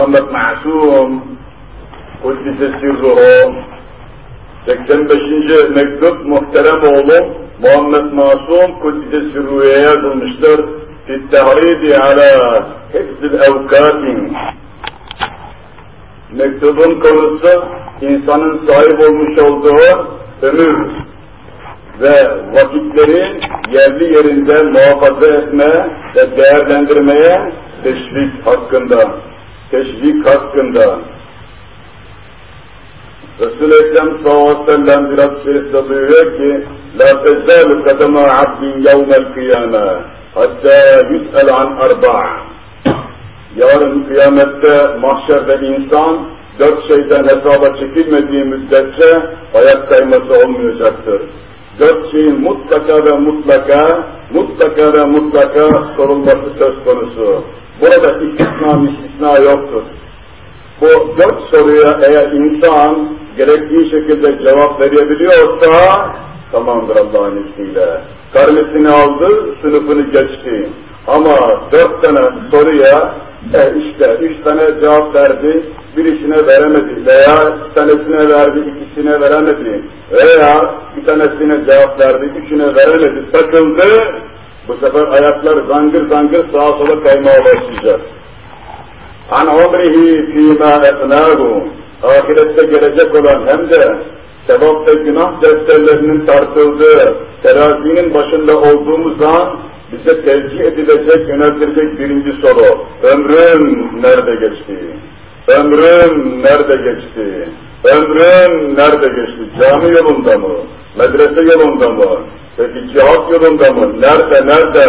Muhammed Masum Kuddise Sirruhu 85. mektup muhterem oğlum Muhammed Masum Kuddise Sirruhu'ya yazılmıştır. Fittehridi ala hifzil evkatin Mektubun konusu insanın sahip olmuş olduğu ömür ve vakitleri yerli yerinde muhafaza etme ve değerlendirmeye teşvik hakkında teşvik hakkında Resul-i Ekrem sallallahu aleyhi ve sellem biraz şerifte ki La tezzalu kadema abdin yevmel kıyame hatta yüs'el an arba'a Yarın kıyamette mahşerde insan dört şeyden hesaba çekilmediği müddetçe ayak kayması olmayacaktır. Dört şeyin mutlaka ve mutlaka, mutlaka ve mutlaka sorulması söz konusu. Burada istisna istisna yoktur. Bu dört soruya eğer insan gerektiği şekilde cevap verebiliyorsa tamamdır Allah'ın izniyle. Karnesini aldı, sınıfını geçti. Ama dört tane soruya e işte üç tane cevap verdi, birisine veremedi veya bir tanesine verdi, ikisine veremedi veya bir tanesine cevap verdi, üçüne veremedi, takıldı, bu sefer ayaklar zangır zangır sağa sola kaymaya başlayacak. An umrihi fîmâ etnâhu ahirette gelecek olan hem de sevap ve günah defterlerinin tartıldığı terazinin başında olduğumuz an bize tercih edilecek, yöneltilecek birinci soru. Ömrün nerede geçti? Ömrün nerede geçti? Ömrün nerede geçti? Cami yolunda mı? Medrese yolunda mı? Peki cihat yolunda mı? Nerede, nerede?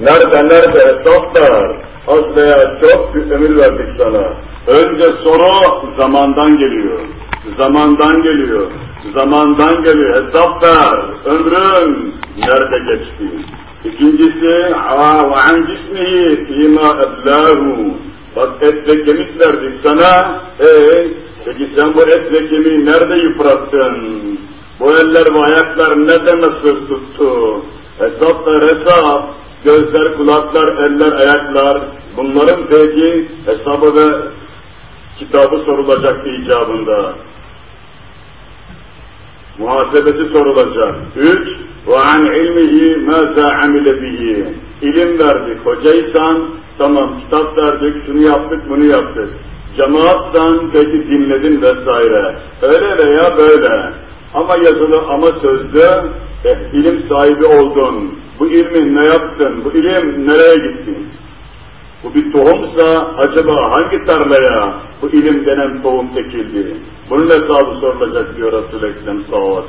Nerede, nerede? Hesap ver. Az veya çok bir ömür verdik sana. Önce soru zamandan geliyor. Zamandan geliyor. Zamandan geliyor. Hesap ver. Ömrün nerede geçti? İkincisi, وَعَنْ جِسْمِهِ فِيمَا اَبْلَاهُ Bak et ve kemik verdik sana. Ee, peki sen bu et ve kemiği nerede yıprattın? Bu eller ve ayaklar ne nasıl tuttu? Hesap ver hesap. Gözler, kulaklar, eller, ayaklar. Bunların peki hesabı ve kitabı sorulacak icabında. Muhasebesi sorulacak. Üç, وَعَنْ عِلْمِهِ مَاذَا عَمِلَ بِهِ İlim verdik, hocaysan, tamam kitap verdik, şunu yaptık, bunu yaptık. Cemaatsan, peki dinledin vesaire. Öyle veya böyle. ama yazılı ama sözlü, eh, ilim sahibi oldun. Bu ilmi ne yaptın? Bu ilim nereye gitti? Bu bir tohumsa acaba hangi tarlaya bu ilim denen tohum ekildi? Bunun hesabı sorulacak diyor Resul-i Ekrem sallallahu.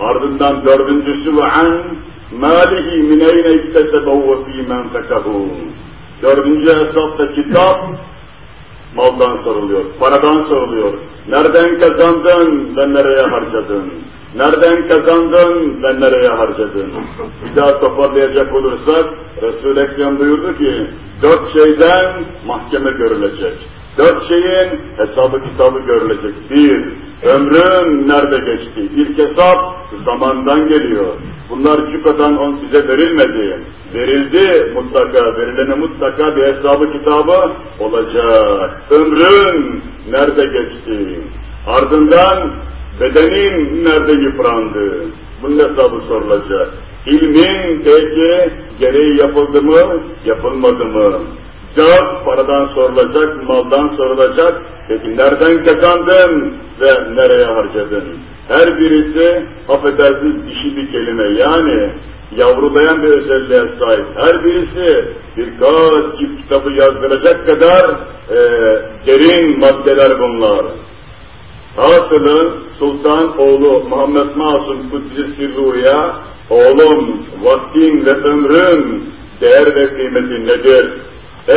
Ardından dördüncüsü ve an malihi min eyne iktesebehu ve fî menfekahu. Dördüncü hesapta kitap maldan soruluyor, paradan soruluyor. Nereden kazandın ve nereye harcadın? Nereden kazandın ve nereye harcadın? Bir daha toparlayacak olursak Resul-i Ekrem buyurdu ki dört şeyden mahkeme görülecek. Dört şeyin hesabı kitabı görülecek. Bir, ömrün nerede geçti? İlk hesap zamandan geliyor. Bunlar cükadan on size verilmedi. Verildi mutlaka, verilene mutlaka bir hesabı kitabı olacak. Ömrün nerede geçti? Ardından bedenin nerede yıprandı? Bunun hesabı sorulacak. İlmin peki gereği yapıldı mı, yapılmadı mı? Dört, paradan sorulacak, maldan sorulacak. Peki nereden kazandın ve nereye harcadın? Her birisi affedersiniz dişi bir kelime. Yani yavrulayan bir özelliğe sahip. Her birisi birkaç cilt kitabı yazdıracak kadar e, derin maddeler bunlar. Hasılı Sultan oğlu Muhammed Masum Kudüs Sirru'ya oğlum vaktin ve ömrün değer ve kıymeti nedir? Ee,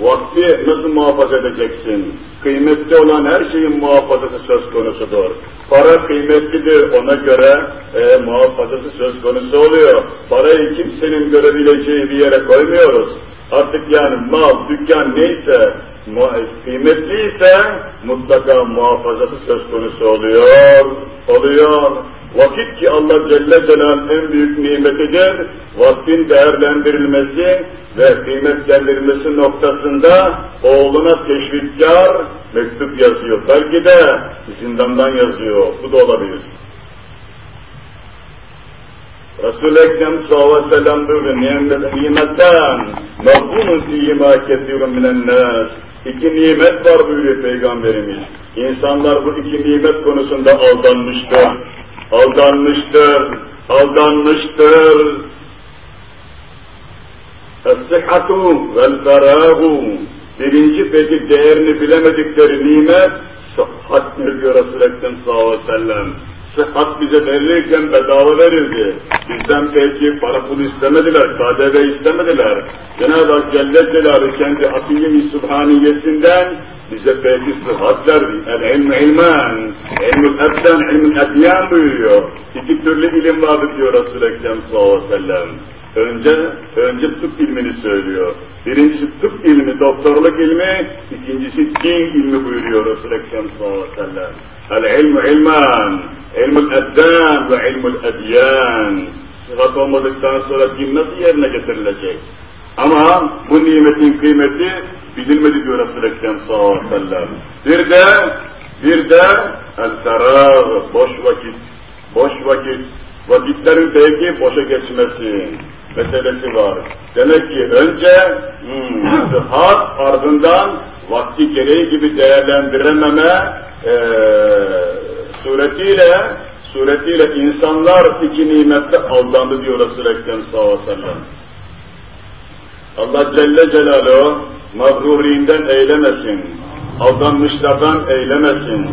vakti nasıl muhafaza edeceksin? Kıymetli olan her şeyin muhafazası söz konusudur. Para kıymetlidir, ona göre e, muhafazası söz konusu oluyor. Parayı kimsenin görebileceği bir yere koymuyoruz. Artık yani mal, dükkan neyse, kıymetliyse mutlaka muhafazası söz konusu oluyor, oluyor. Vakit ki Allah Celle Celal en büyük nimetidir. Vaktin değerlendirilmesi ve kıymetlendirilmesi noktasında oğluna teşvikkar mektup yazıyor. Belki de zindandan yazıyor. Bu da olabilir. Resul-i Ekrem sallallahu aleyhi ve sellem buyuruyor, nimetten, mevhunun fîhîmâ kesîrun minennâs. İki nimet var buyuruyor Peygamberimiz. İnsanlar bu iki nimet konusunda aldanmıştır. Aldanmıştır, aldanmıştır. Es-sıhhatu vel-ferâhu. Birinci peki değerini bilemedikleri nimet, sıhhattir diyor Resul-i Ekrem sallallahu aleyhi ve sellem. Sıhhat bize verilirken bedava verildi. Bizden peki para pul istemediler, KDV istemediler. Cenab-ı Hak Celle Celaluhu kendi subhaniyesinden bize peki sıhhat verdi. El ilm ilmen, ilmül ebden, ilmül ebyan buyuruyor. İki türlü ilim vardı diyor Resul-i Ekrem sallallahu aleyhi ve sellem. Önce, önce tıp ilmini söylüyor. Birincisi tıp ilmi, doktorluk ilmi, ikincisi din ilmi buyuruyor Resul-i Ekrem sallallahu aleyhi ve sellem. El ilmu ilman, ilmul eddan ve ilmul edyan. Sıhhat olmadıktan sonra din nasıl yerine getirilecek? Ama bu nimetin kıymeti bilinmedi diyor Resul-i Ekrem sallallahu aleyhi ve sellem. Bir de, bir de el-ferâh, boş vakit, boş vakit, vakitlerin belki boşa geçmesi meselesi var. Demek ki önce hmm, sıhhat ardından vakti gereği gibi değerlendirememe e, suretiyle suretiyle insanlar iki nimette aldandı diyor Resul-i Ekrem sallallahu aleyhi ve sellem. Allah Celle Celaluhu mağrurinden eylemesin, aldanmışlardan eylemesin.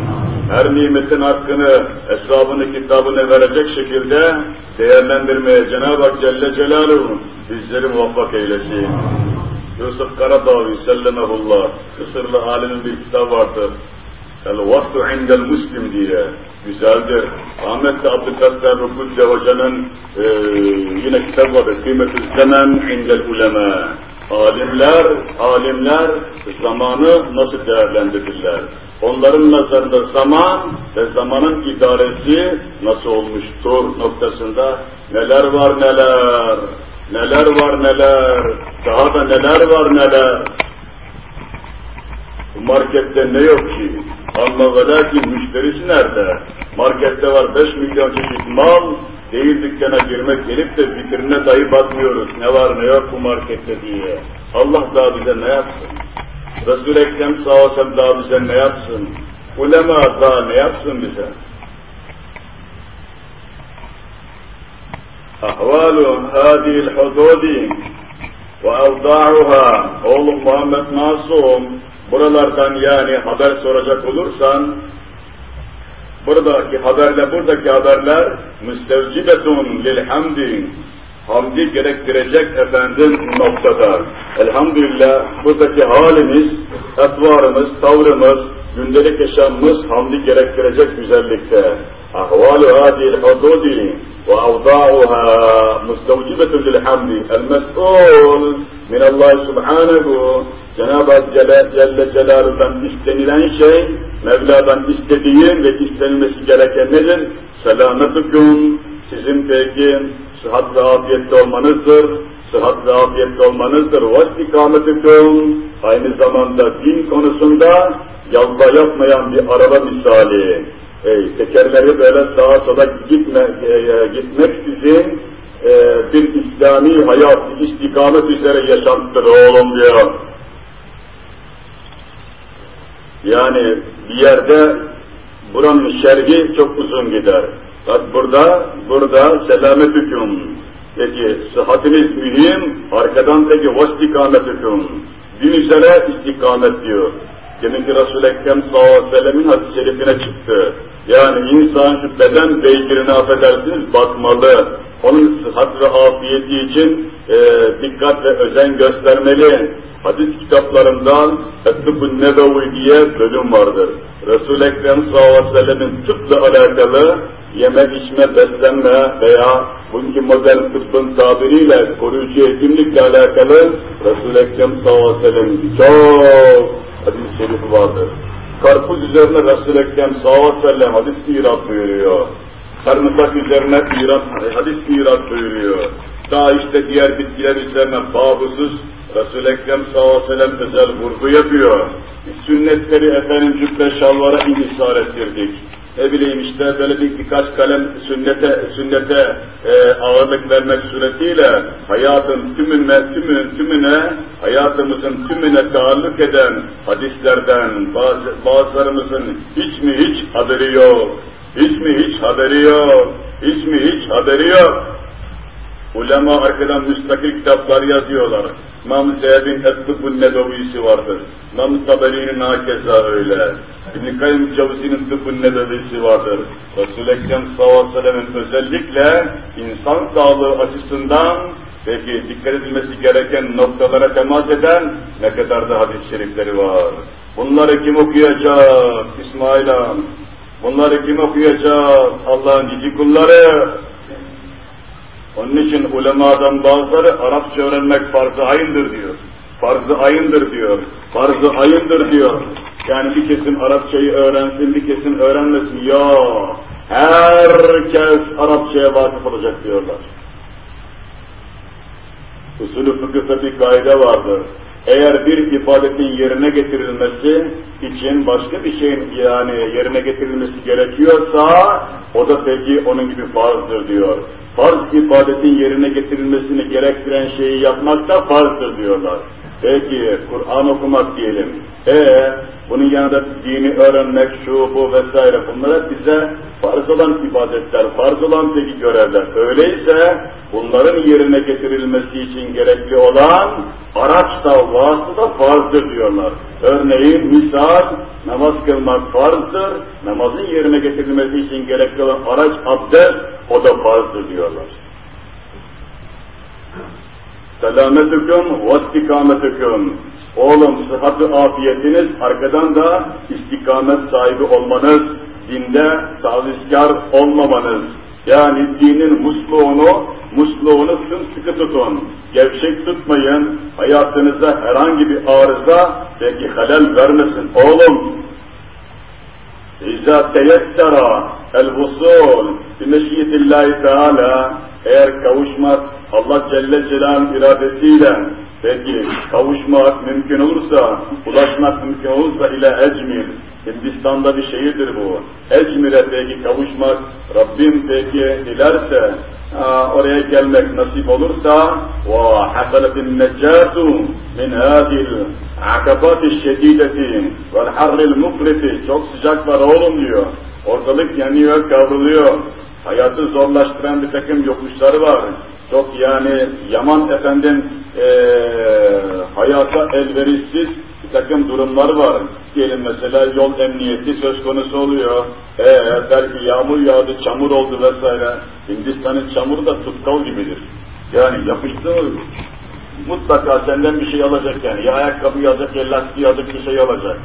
Her nimetin hakkını, hesabını, kitabını verecek şekilde değerlendirmeye Cenab-ı Hak Celle Celaluhu bizleri muvaffak eylesin. Yusuf Karadağ'ı sellemehullah, Kısırlı alimin bir kitap vardır. El-Vastu indel Müslim diye güzeldir. Ahmet Abdülkassar Rukudde Hoca'nın e, yine vardır. Kıymet-i Zaman indel Ulema. Alimler, alimler zamanı nasıl değerlendirdiler? Onların nazarında zaman ve zamanın idaresi nasıl olmuştur noktasında neler var neler, neler var neler, daha da neler var neler. Markette ne yok ki? Ama ve lakin müşterisi nerede? Markette var 5 milyon çeşit mal, değil dükkana girmek gelip de vitrine dahi bakmıyoruz. Ne var ne yok bu markette diye. Allah daha bize ne yapsın? Resul-i Ekrem sallallahu daha bize ne yapsın? Ulema daha ne yapsın bize? Hadil hududi ve evda'uha oğlum Muhammed Masum buralardan yani haber soracak olursan buradaki haberle buradaki haberler müstevcibetun lil hamdi gerektirecek efendim noktada. Elhamdülillah buradaki halimiz, etvarımız, tavrımız, gündelik yaşamımız hamdi gerektirecek güzellikte. Ahvalu hadil hududi lil hamdi. El mes'ul min Allah subhanahu Cenab-ı Hak Celle, Celle Celaluhu'dan istenilen şey, Mevla'dan istediği ve istenilmesi gereken nedir? Selametukum, sizin peki sıhhat ve afiyette olmanızdır, sıhhat ve afiyette olmanızdır. Ve istikametüküm, aynı zamanda din konusunda yalva yapmayan bir araba misali. Ey, tekerleri böyle sağa sola gitme, e, e, gitmeksizin e, bir İslami hayat, istikamet üzere yaşantıdır oğlum diyor. Yani bir yerde buranın şerhi çok uzun gider. Bak burada, burada selamet hüküm. Peki sıhhatiniz mühim, arkadan peki vastikamet hüküm. Din üzere istikamet diyor. Demin ki Resul-i Ekrem sallallahu aleyhi ve sellemin hadis-i şerifine çıktı. Yani insan şu beden beygirine affedersiniz bakmalı. Onun sıhhat ve afiyeti için e, dikkat ve özen göstermeli. Hadis kitaplarından Tıbb-ı Nebevi diye bölüm vardır. Resul-i Ekrem sallallahu aleyhi tıpla alakalı yeme, içme, beslenme veya bugünkü modern tıbbın tabiriyle koruyucu hekimlikle alakalı Resul-i Ekrem sallallahu aleyhi ve sellemin çok hadis-i şerifi vardır. Karpuz üzerine Resul-i Ekrem sallallahu sellem hadis-i irat buyuruyor. sarımsak üzerine irat, hadis irat buyuruyor. Daha işte diğer bitkiler üzerine bağımsız Resul-i Ekrem sallallahu sellem özel vurgu yapıyor. Sünnetleri efendim cübbe şalvara inhisar ettirdik. Ne bileyim işte böyle bir birkaç kalem sünnete sünnete e, ağırlık vermek suretiyle hayatın tümüne tümün tümüne hayatımızın tümüne taalluk eden hadislerden bazı, bazılarımızın hiç mi hiç haberi yok. Hiç mi hiç haberi yok. Hiç mi hiç haberi yok. Ulema arkadan müstakil kitaplar yazıyorlar. İmam Zeyb'in Tıbbun Nebevisi vardır. İmam Taberi'nin hakeza öyle. İbn-i Kayyum Cavzi'nin Tıbbun Nebevisi vardır. Resul-i Ekrem sallallahu özellikle insan sağlığı açısından peki dikkat edilmesi gereken noktalara temas eden ne kadar da hadis-i şerifleri var. Bunları kim okuyacak İsmail Han? Bunları kim okuyacak? Allah'ın cici kulları. Onun için ulemadan bazıları Arapça öğrenmek farz-ı ayındır diyor. Farz-ı ayındır diyor. Farz-ı ayındır diyor. Yani bir kesim Arapçayı öğrensin, bir kesim öğrenmesin. Ya herkes Arapçaya vakıf olacak diyorlar. Usulü fıkıhta bir kaide vardır. Eğer bir ibadetin yerine getirilmesi için başka bir şeyin yani yerine getirilmesi gerekiyorsa o da peki onun gibi farzdır diyor. Farz ibadetin yerine getirilmesini gerektiren şeyi yapmak da farzdır diyorlar. Peki Kur'an okumak diyelim. E bunun yanında dini öğrenmek, şu bu vesaire bunlar bize farz olan ibadetler, farz olan peki görevler. Öyleyse bunların yerine getirilmesi için gerekli olan araç da vasıta farzdır diyorlar. Örneğin misal namaz kılmak farzdır, namazın yerine getirilmesi için gerekli olan araç abdest o da farzdır diyorlar. Selametüküm ve istikametüküm. Oğlum sıhhatı afiyetiniz, arkadan da istikamet sahibi olmanız, dinde tavizkar olmamanız. Yani dinin musluğunu, musluğunu sımsıkı tutun. Gevşek tutmayın. Hayatınıza herhangi bir arıza belki halel vermesin. Oğlum, İzâ teyettera el-vusul bimeşiyetillahi teâlâ eğer kavuşmak Allah Celle Celal'in iradesiyle peki kavuşmak mümkün olursa, ulaşmak mümkün olursa ile Ecmir, Hindistan'da bir şehirdir bu. Ecmir'e peki kavuşmak, Rabbim peki dilerse, oraya gelmek nasip olursa وَحَصَلَتِ النَّجَّاتُ مِنْ هَذِي الْعَقَبَاتِ الشَّد۪يدَةِ وَالْحَرِّ الْمُفْرِةِ Çok sıcak var oğlum diyor. Ortalık yanıyor, kavruluyor. Hayatı zorlaştıran bir takım yokuşları var. Çok yani yaman efendim e, hayata elverişsiz bir takım durumlar var. Diyelim mesela yol emniyeti söz konusu oluyor. E, belki yağmur yağdı, çamur oldu vesaire. Hindistan'ın çamuru da tutkal gibidir. Yani yapıştı mutlaka senden bir şey alacak yani. Ya ayakkabı alacak, ya lastiği alacak, bir şey alacak.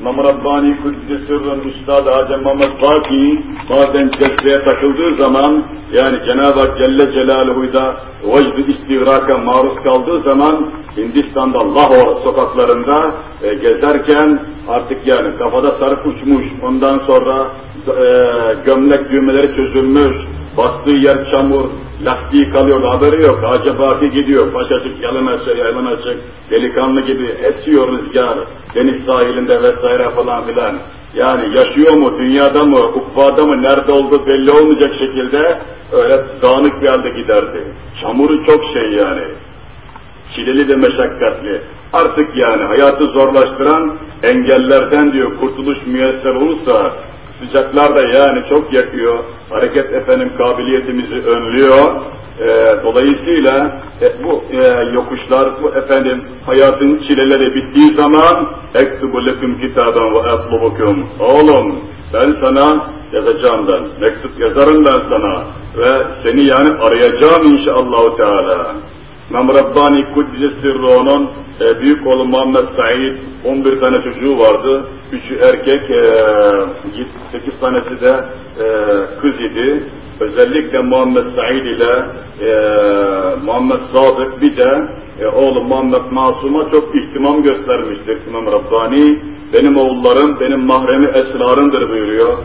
İmam Rabbani Kudüs'e sırrın Üstad-ı Adem Muhammed Baki bazen cezbeye takıldığı zaman yani Cenab-ı Hak Celle Celaluhu'da vecd istigraka maruz kaldığı zaman Hindistan'da Lahore sokaklarında e, gezerken artık yani kafada sarık uçmuş ondan sonra e, gömlek düğmeleri çözülmüş bastığı yer çamur lastiği kalıyor haberi yok acaba gidiyor paşacık yalın açık yalın açık delikanlı gibi esiyor rüzgar deniz sahilinde vesaire falan filan yani yaşıyor mu, dünyada mı, ukbada mı, nerede olduğu belli olmayacak şekilde öyle dağınık bir halde giderdi. Çamuru çok şey yani. Çileli de meşakkatli. Artık yani hayatı zorlaştıran engellerden diyor kurtuluş müyesser olursa sıcaklar da yani çok yakıyor. Hareket efendim kabiliyetimizi önlüyor. E, dolayısıyla e, bu e, yokuşlar, bu efendim hayatın çileleri bittiği zaman ektubu lekum kitaben ve. Oğlum ben sana yazacağım ben. Mektup yazarım ben sana. Ve seni yani arayacağım inşallah Teala. İmam Rabbani Kuddise Sirru'nun e, büyük oğlu Muhammed Said 11 tane çocuğu vardı. Üçü erkek, e, 8 tanesi de e, kız idi. Özellikle Muhammed Said ile e, Muhammed Sadık bir de e, oğlu Muhammed Masum'a çok ihtimam göstermiştir İmam Rabbani. Benim oğullarım benim mahremi esrarımdır buyuruyor.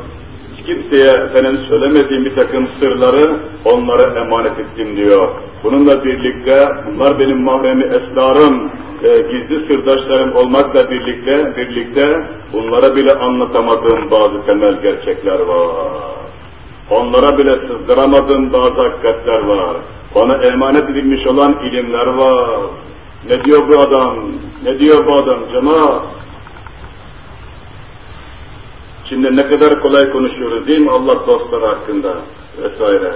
Kimseye efendim söylemediğim bir takım sırları onlara emanet ettim diyor. Bununla birlikte bunlar benim mahremi esrarım, e, gizli sırdaşlarım olmakla birlikte birlikte bunlara bile anlatamadığım bazı temel gerçekler var. Onlara bile sızdıramadığım bazı hakikatler var. Bana emanet edilmiş olan ilimler var. Ne diyor bu adam? Ne diyor bu adam cemaat? Şimdi ne kadar kolay konuşuyoruz değil mi Allah dostları hakkında vesaire.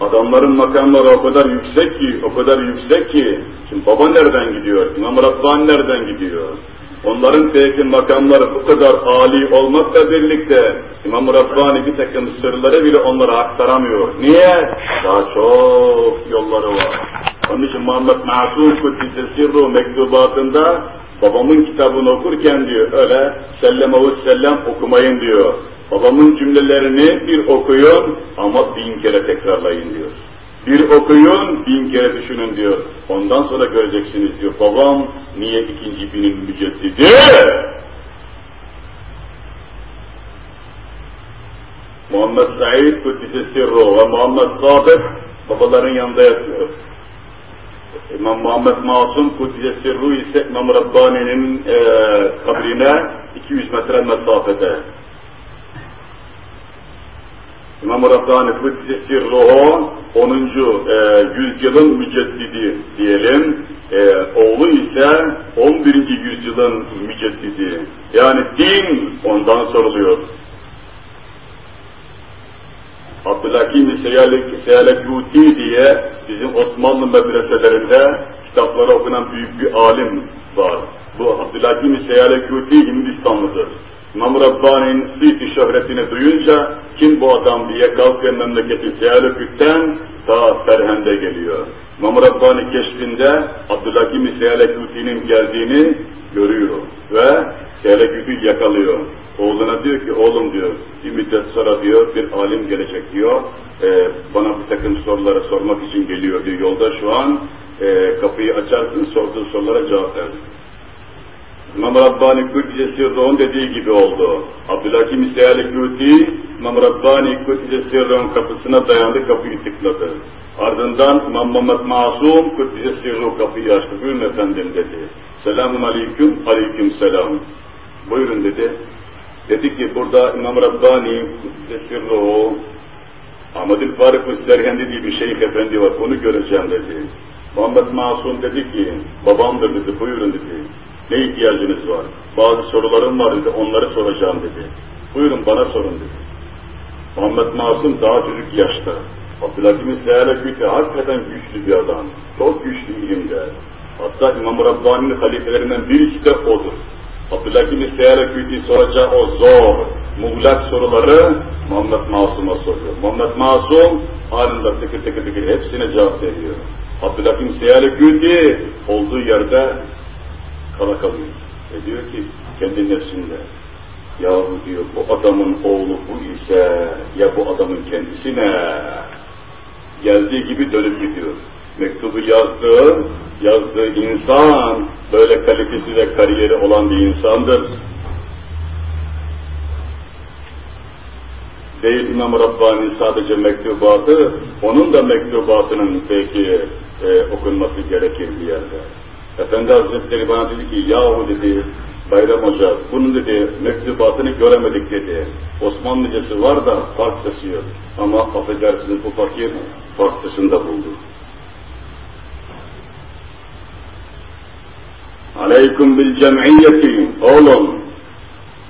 Adamların makamları o kadar yüksek ki, o kadar yüksek ki, şimdi baba nereden gidiyor, İmam Rabbani nereden gidiyor? Onların peki makamları bu kadar âli olmakla birlikte İmam Rabbani bir takım sırları bile onlara aktaramıyor. Niye? Daha çok yolları var. Onun için Muhammed Masum Kuddise Sirru mektubatında babamın kitabını okurken diyor öyle sellem avuç sellem okumayın diyor. Babamın cümlelerini bir okuyun ama bin kere tekrarlayın diyor. Bir okuyun, bin kere düşünün diyor. Ondan sonra göreceksiniz diyor. Babam niye ikinci binin müceddidi? Muhammed Said Kuddise Sirru ve Muhammed Sadık babaların yanında yatıyor. İmam Muhammed Masum Kuddise Sirru ise İmam Rabbani'nin e, kabrine 200 metre mesafede. İmam Rabbani Kuddise Sirruhu 10. E, yüzyılın müceddidi diyelim. E, oğlu ise 11. yüzyılın müceddidi. Yani din ondan soruluyor. Abdülhakim Seyalekuti diye bizim Osmanlı medreselerinde kitapları okunan büyük bir alim var. Bu Abdülhakim Seyalekuti Hindistanlıdır. İmam Rabbani'nin siti şöhretini duyunca kim bu adam diye kalkıyor memleketi Seyalekut'ten ta Ferhend'e geliyor. İmam Rabbani keşfinde Abdülhakim Seyalekuti'nin geldiğini görüyor ve Seyalekuti yakalıyor. Oğluna diyor ki oğlum diyor bir müddet sonra diyor bir alim gelecek diyor e, bana bir takım soruları sormak için geliyor diyor yolda şu an e, kapıyı açarsın sorduğu sorulara cevap ver. İmam Rabbani Kudüs'e Sirruh'un dediği gibi oldu. Abdülhakim İsrail Küti, İmam Rabbani Kudüs'e Sirruh'un kapısına dayandı, kapıyı tıkladı. Ardından İmam Muhammed Masum Kudüs'e Sirruh kapıyı açtı. Buyurun efendim dedi. Selamun aleyküm, aleyküm selam. Buyurun dedi. Dedi ki burada İmam Rabbani Sirruhu Ahmet-ül Faruk Serhendi diye bir şeyh efendi var onu göreceğim dedi. Muhammed Masum dedi ki babamdır dedi buyurun dedi. Ne ihtiyacınız var? Bazı sorularım var dedi onları soracağım dedi. Buyurun bana sorun dedi. Muhammed Masum daha çocuk yaşta. Abdülhakim Seyyale hakikaten güçlü bir adam. Çok güçlü ilimde. Hatta İmam Rabbani'nin halifelerinden birisi de odur. Abdülhakim İsteyerek soracağı o zor, muğlak soruları Muhammed Masum'a soruyor. Muhammed Masum anında tıkır tıkır tıkır hepsine cevap veriyor. Abdülhakim İsteyerek olduğu yerde kala kalıyor. Ve diyor ki kendi nefsinde yahu diyor bu adamın oğlu bu ise ya bu adamın kendisi ne? Geldiği gibi dönüp gidiyor mektubu yazdığı, yazdığı insan böyle kalitesi ve kariyeri olan bir insandır. Değil İmam Rabbani sadece mektubatı, onun da mektubatının belki e, okunması gerekir bir yerde. Efendi Hazretleri bana dedi ki, yahu dedi, Bayram Hoca, bunun dedi mektubatını göremedik dedi. Osmanlıcası var da farklısı yok. Ama affedersiniz bu fakir farklısını da buldu. Aleyküm bil cem'iyeti. Oğlum,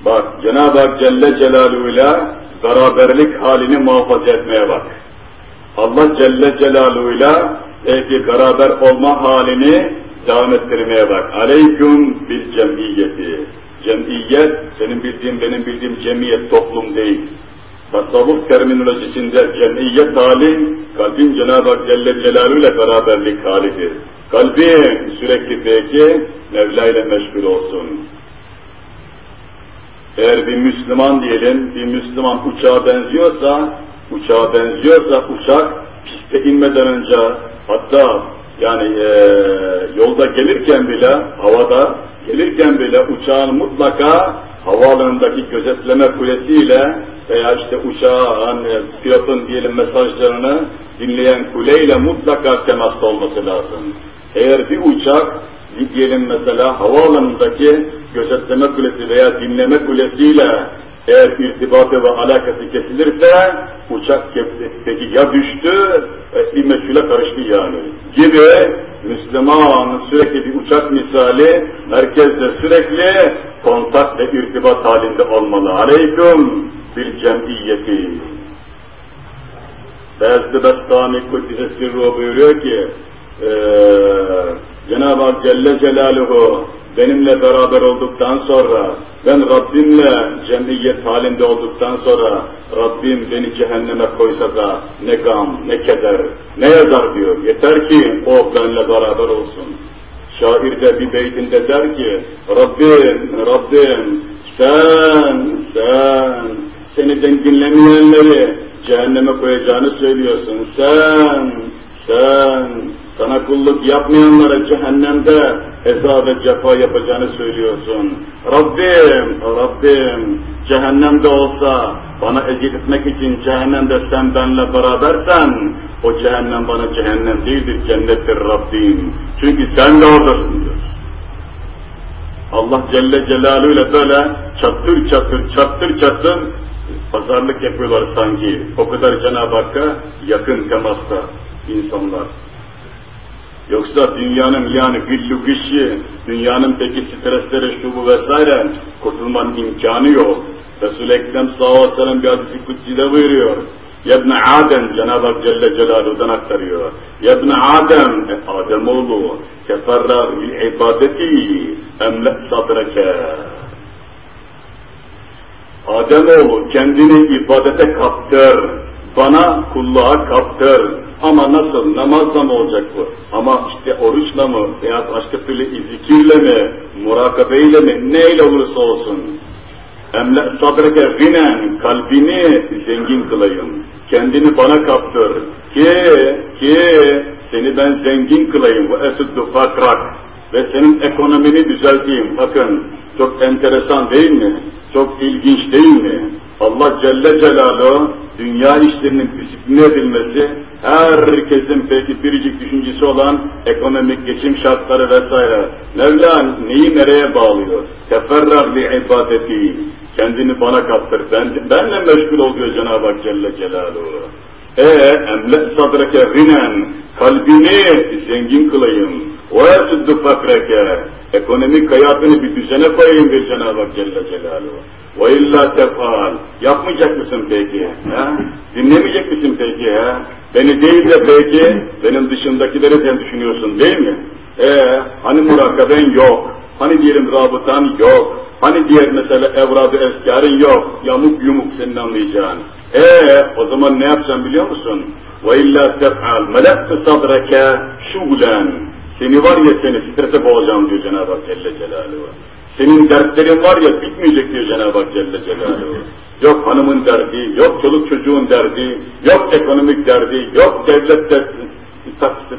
bak Cenab-ı Hak Celle Celaluhu'yla beraberlik halini muhafaza etmeye bak. Allah Celle Celaluhu'yla belki beraber olma halini devam ettirmeye bak. Aleyküm bil cem'iyeti. Cem'iyet, senin bildiğin, benim bildiğim cemiyet toplum değil. Tasavvuf terminolojisinde cem'iyet hali, kalbin Cenab-ı Hak Celle Celaluhu ile beraberlik halidir. Kalbin sürekli belki Mevla ile meşgul olsun. Eğer bir Müslüman diyelim, bir Müslüman uçağa benziyorsa, uçağa benziyorsa uçak piste inmeden önce hatta yani e, yolda gelirken bile havada gelirken bile uçağın mutlaka havaalanındaki gözetleme kulesiyle veya işte uçağın, e, pilotun diyelim mesajlarını dinleyen kuleyle mutlaka temasta olması lazım. Eğer bir uçak diyelim mesela havaalanındaki gözetleme kulesi veya dinleme kulesiyle eğer irtibatı ve alakası kesilirse uçak peki ya düştü, e, bir meşhule karıştı yani. Gibi Müslüman sürekli bir uçak misali merkezde sürekli kontak ve irtibat halinde olmalı. Aleyküm bir cemiyeti. Bezdi Bestami Kuddise Sirru buyuruyor ki ee, Cenab-ı Celle Celaluhu benimle beraber olduktan sonra, ben Rabbimle cemiyet halinde olduktan sonra, Rabbim beni cehenneme koysa da ne gam, ne keder, ne yazar diyor. Yeter ki o benimle beraber olsun. Şair de bir beytinde der ki, Rabbim, Rabbim, sen, sen, seni dinlemeyenleri cehenneme koyacağını söylüyorsun. Sen, sen, sana kulluk yapmayanlara cehennemde eza ve cefa yapacağını söylüyorsun. Rabbim, Rabbim, cehennemde olsa bana eziyet etmek için cehennemde sen benle berabersen, o cehennem bana cehennem değildir, cennettir Rabbim. Çünkü sen de oradasın diyor. Allah Celle Celaluhu ile böyle çattır çattır çattır çattır pazarlık yapıyorlar sanki. O kadar Cenab-ı Hakk'a yakın temasta insanlar. Yoksa dünyanın yani güllü gışı, dünyanın peki stresleri şu vesaire kurtulmanın imkanı yok. Resul-i Ekrem sallallahu aleyhi ve sellem bir hadisi kutsiyle buyuruyor. Yebne Adem Cenab-ı Hak Celle Celaluhu'dan aktarıyor. Yebne Adem, e, Ademoğlu, keferra ibadeti emle sadreke. Ademoğlu kendini ibadete kaptır, bana kulluğa kaptır, ama nasıl? Namazla mı olacak bu? Ama işte oruçla mı? Veya başka türlü zikirle mi? Murakabeyle mi? Neyle olursa olsun. Emle sadreke ginen kalbini zengin kılayım. Kendini bana kaptır. Ki, ki seni ben zengin kılayım. Bu esuddu fakrak. Ve senin ekonomini düzelteyim. Bakın çok enteresan değil mi? Çok ilginç değil mi? Allah Celle Celaluhu dünya işlerinin disipline edilmesi, herkesin peki biricik düşüncesi olan ekonomik geçim şartları vesaire. Mevla neyi nereye bağlıyor? Teferrar li ibadeti. Kendini bana kaptır. Ben, benle meşgul oluyor Cenab-ı Hak Celle Celaluhu. E emle sadreke ginen kalbini zengin kılayım. Ve esuddu fakreke ekonomik hayatını bir düzene koyayım bir Cenab-ı Hak Celle Celaluhu. Ve illa tefal. Yapmayacak mısın peki? Ha? Dinlemeyecek misin peki? Ha? Beni değil de peki benim dışındakileri sen düşünüyorsun değil mi? Ee, hani murakaben yok. Hani diyelim rabıtan yok. Hani diğer mesela evradı eskarın yok. Yamuk yumuk senin anlayacağın. Ee, o zaman ne yapacaksın biliyor musun? Ve illa tefal. Melekte sadreke şugulen. Seni var ya seni strese boğacağım diyor Cenab-ı Hak Celle Celaluhu. Senin dertlerin var ya bitmeyecek diyor Cenab-ı Hak Celle Celaluhu. Yok hanımın derdi, yok çoluk çocuğun derdi, yok ekonomik derdi, yok devlette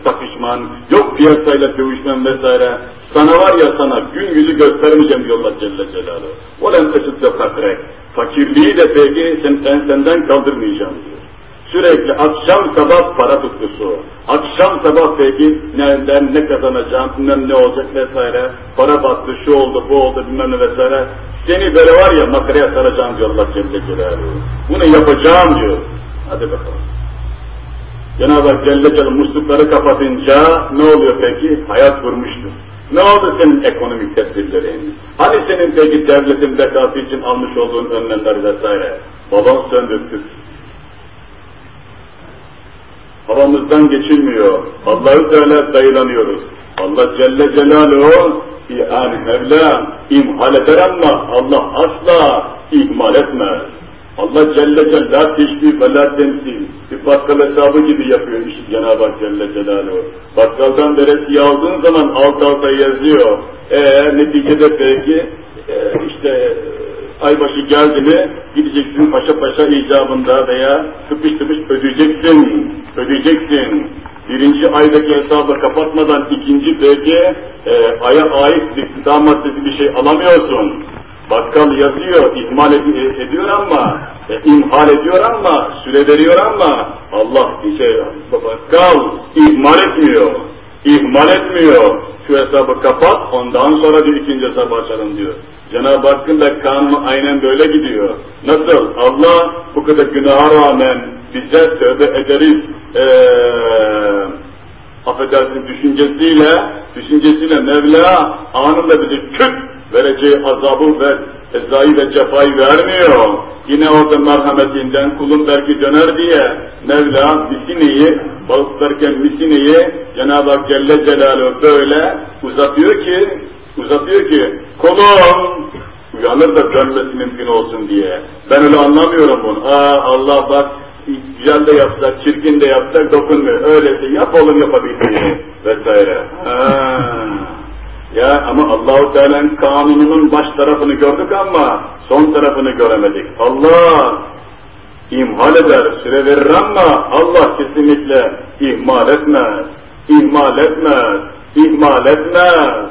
takışman, yok piyasayla dövüşmen vesaire. Sana var ya sana gün yüzü göstermeyeceğim diyor Allah Celle Celaluhu. Olan teşidde fakrek. Fakirliği de peki sen, sen, senden kaldırmayacağım diyor. Sürekli akşam sabah para tutkusu, akşam sabah peki nereden ne kazanacağım, bilmem ne olacak vesaire, para battı, şu oldu, bu oldu, bilmem ne vesaire. Seni böyle var ya makaraya saracağım diyor Allah Celle Celaluhu. Bunu yapacağım diyor. Hadi bakalım. Cenab-ı Hak Celle Celaluhu muslukları kapatınca ne oluyor peki? Hayat vurmuştur. Ne oldu senin ekonomik tedbirlerin? Hani senin peki devletin bekası için almış olduğun önlemler vesaire? Baban söndürtür. Havamızdan geçilmiyor. Allahü Teala dayılanıyoruz. Allah Celle Celaluhu yani Mevla imhal eder ama Allah asla ihmal etmez. Allah Celle Celle teşbih ve la temsil. Bir bakkal hesabı gibi yapıyor işi Cenab-ı Hak Celle Celaluhu. Bakkaldan veresiye aldığın zaman alt alta yazıyor. Eee neticede peki e, işte aybaşı geldi mi gideceksin paşa paşa icabında veya tıpış tıpış ödeyeceksin, ödeyeceksin. Birinci aydaki hesabı kapatmadan ikinci belki e, aya ait gıda maddesi bir şey alamıyorsun. Bakkal yazıyor, ihmal ed- ediyor ama, e, imhal ediyor ama, süre veriyor ama, Allah bir şey, bakkal ihmal etmiyor, ihmal etmiyor. Şu hesabı kapat, ondan sonra bir ikinci hesabı açalım diyor. Cenab-ı Hakk'ın da kanunu aynen böyle gidiyor. Nasıl? Allah bu kadar günaha rağmen bize tövbe ederiz, ee, affedersin düşüncesiyle, düşüncesiyle Mevla anında bizi küt vereceği azabı ve ezayı ve cefayı vermiyor. Yine orada merhametinden kulun belki döner diye Mevla misineyi, balıklarken misineyi Cenab-ı Hak Celle Celaluhu böyle uzatıyor ki, uzatıyor ki kulum uyanır da dönmesi mümkün olsun diye. Ben öyle anlamıyorum bunu. Aa Allah bak güzel de yapsak, çirkin de yapsak dokunmuyor. Öyleyse yap oğlum yapabildiğini vesaire. Ha. Ya ama Allahu Teala'nın kanununun baş tarafını gördük ama son tarafını göremedik. Allah imhal eder, süre verir ama Allah kesinlikle ihmal etmez. İhmal etmez. İhmal etmez.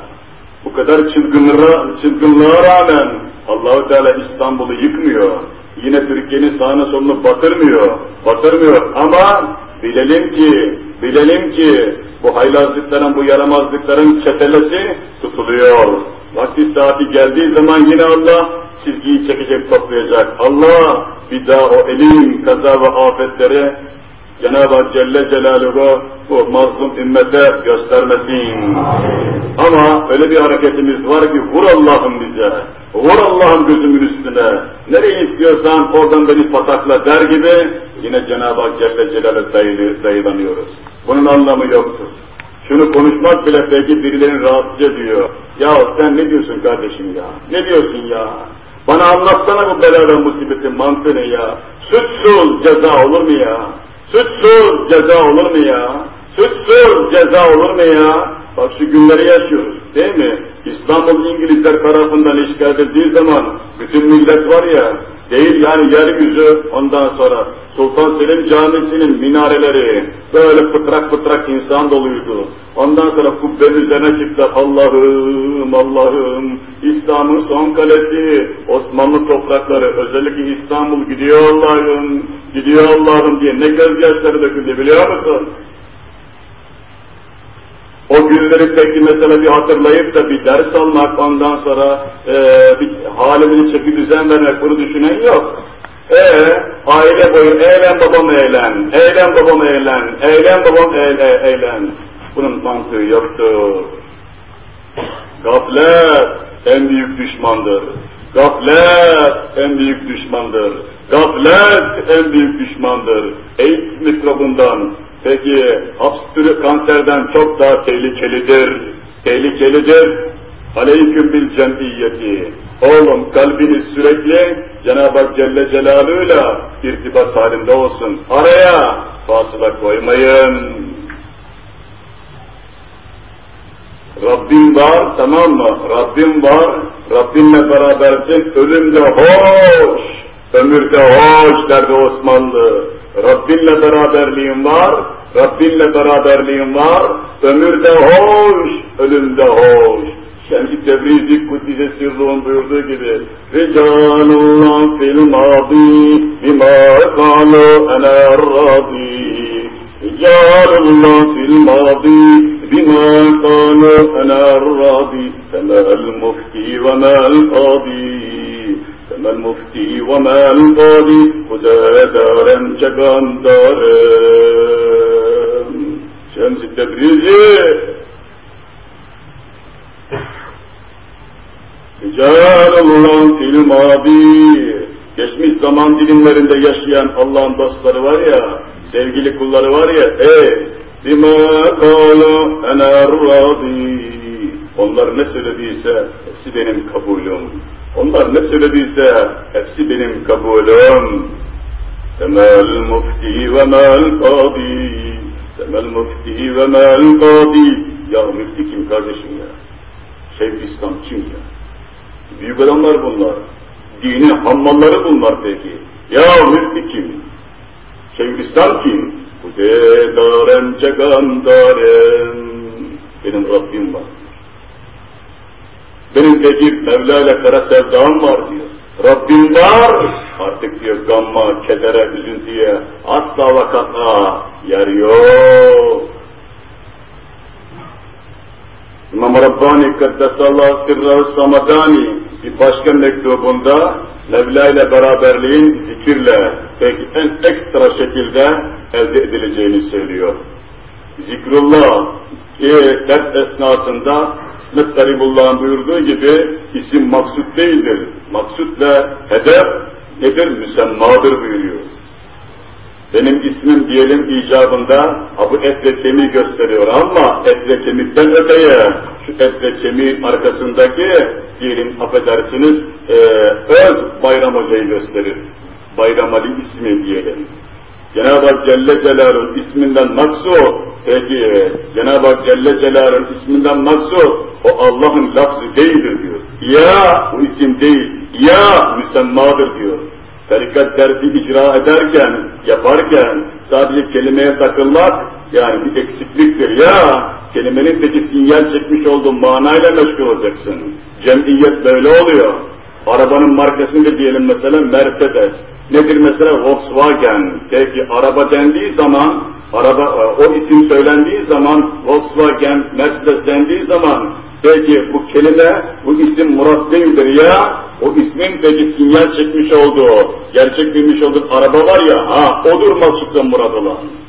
Bu kadar çılgınlığa, çılgınlığa rağmen Allahu Teala İstanbul'u yıkmıyor. Yine Türkiye'nin sağını solunu batırmıyor. Batırmıyor ama bilelim ki, bilelim ki bu haylazlıkların, bu yaramazlıkların çetelesi tutuluyor. Vakti saati geldiği zaman yine Allah çizgiyi çekecek, toplayacak. Allah bir daha o elim, kaza ve afetleri Cenab-ı Hak Celle Celaluhu bu mazlum ümmete göstermesin. Ama öyle bir hareketimiz var ki vur Allah'ım bize, vur Allah'ım gözümün üstüne, nereye istiyorsan oradan beni patakla der gibi yine Cenab-ı Hak Celle Celaluhu dayılanıyoruz. Bunun anlamı yoktur. Şunu konuşmak bile belki birilerini rahatsız ediyor. Ya sen ne diyorsun kardeşim ya? Ne diyorsun ya? Bana anlatsana bu beladan musibetin mantığını ya. Suçsuz ceza olur mu ya? Suçsuz ceza olur mu ya? Suçsuz ceza olur mu ya? Bak şu günleri yaşıyoruz değil mi? İstanbul İngilizler tarafından işgal edildiği zaman bütün millet var ya, değil yani yeryüzü ondan sonra Sultan Selim Camisi'nin minareleri böyle fıtrak fıtrak insan doluydu. Ondan sonra kubbenin üzerine çıktılar Allah'ım Allah'ım İslam'ın son kalesi Osmanlı toprakları özellikle İstanbul gidiyor Allah'ım gidiyor Allah'ım diye ne gözyaşları döküldü biliyor musun? O günleri peki mesela bir hatırlayıp da bir ders almak ondan sonra e, bir halini çeki düzen vermek bunu düşünen yok. Ee, aile boyu eğlen babam eğlen, eğlen babam eğlen, eğlen babam eğlen, eğlen. Bunun mantığı yoktur. Gaflet en büyük düşmandır. Gaflet en büyük düşmandır. Gaflet en büyük düşmandır. AIDS mikrobundan, peki abstürü kanserden çok daha tehlikelidir. Tehlikelidir. Aleyküm bil cemiyeti. Oğlum kalbiniz sürekli Cenab-ı Hak Celle Celaluhu'yla irtibat halinde olsun. Araya fasıla koymayın. Rabbim var tamam mı? Rabbim var. Rabbimle berabersin. Ölüm de hoş. Ömür de hoş derdi Osmanlı. Rabbinle beraberliğin var. Rabbinle beraberliğin var. Ömür de hoş. Ölüm de hoş. Şemsi Tebrizi Kudüs'e sirruhun buyurduğu gibi Ricalullah fil madi bima kalu ener radi Ricalullah fil madi bima kalu ener radi Temel mufti ve mel Temel mufti ve mel kadi Kude darem çekan darem Şemsi Tebrizi Rijalullah fil madi Geçmiş zaman dilimlerinde yaşayan Allah'ın dostları var ya, sevgili kulları var ya, ey bima kâlu ener radi Onlar ne söylediyse hepsi benim kabulüm. Onlar ne söylediyse hepsi benim kabulüm. Temel mufti ve mel kadi Temel mufti ve mel kadi Ya müfti kim kardeşim ya? Şeyh İslam kim ya? Büyük adamlar bunlar. Dini hammalları bunlar peki. Ya müftü kim? Şeyhülislam kim? Kudedarem cegandarem. Benim Rabbim var. Benim peki Mevla ile kara sevdam var diyor. Rabbim var. Artık diyor gamma, kedere, üzüntüye asla vakata yer yok. İmam Rabbani Kaddesallahu Sirrahü Samadani bir başka mektubunda Mevla ile beraberliğin zikirle peki en ekstra şekilde elde edileceğini söylüyor. Zikrullah ki ders esnasında İsmet Garibullah'ın buyurduğu gibi isim maksut değildir. Maksut ve hedef nedir? Müsemmadır buyuruyor. Benim ismim diyelim icabında bu et gösteriyor ama et ve öteye şu et arkasındaki diyelim affedersiniz e, öz Bayram Hoca'yı gösterir. Bayram Ali ismi diyelim. Cenab-ı Hak Celle Celaluhu'nun isminden maksud, peki Cenab-ı Hak Celle Celaluhu'nun isminden maksud, o Allah'ın lafzı değildir diyor. Ya bu isim değil, ya müsemmadır diyor. Tarikat dersi icra ederken, yaparken sadece kelimeye takılmak yani bir eksikliktir. Ya kelimenin peki sinyal çekmiş olduğu manayla meşgul olacaksın. Cemiyet böyle oluyor. Arabanın markasını da diyelim mesela Mercedes. Nedir mesela Volkswagen? Peki araba dendiği zaman, araba e, o isim söylendiği zaman Volkswagen, Mercedes dendiği zaman peki bu kelime, bu isim murat değildir ya, o ismin peki sinyal çekmiş olduğu, gerçek bilmiş olduğu araba var ya, ha odur maksutla murad olan.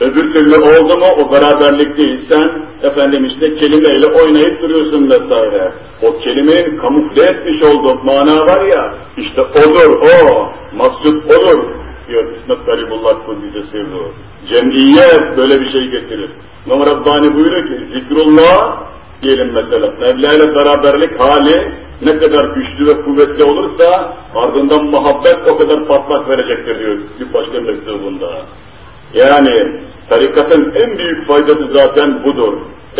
Öbür türlü oldu mu o beraberlik değil. Sen efendim işte kelimeyle oynayıp duruyorsun vesaire. O kelimenin kamufle etmiş olduğu mana var ya, işte odur o, maksut odur diyor İsmet Garibullah Kudüs'e sırrı. Cemiyet böyle bir şey getirir. İmam Rabbani buyuruyor ki zikrullah diyelim mesela. Mevla ile beraberlik hali ne kadar güçlü ve kuvvetli olursa ardından muhabbet o kadar patlak verecektir diyor bir başka mektubunda. Yani tarikatın en büyük faydası zaten budur.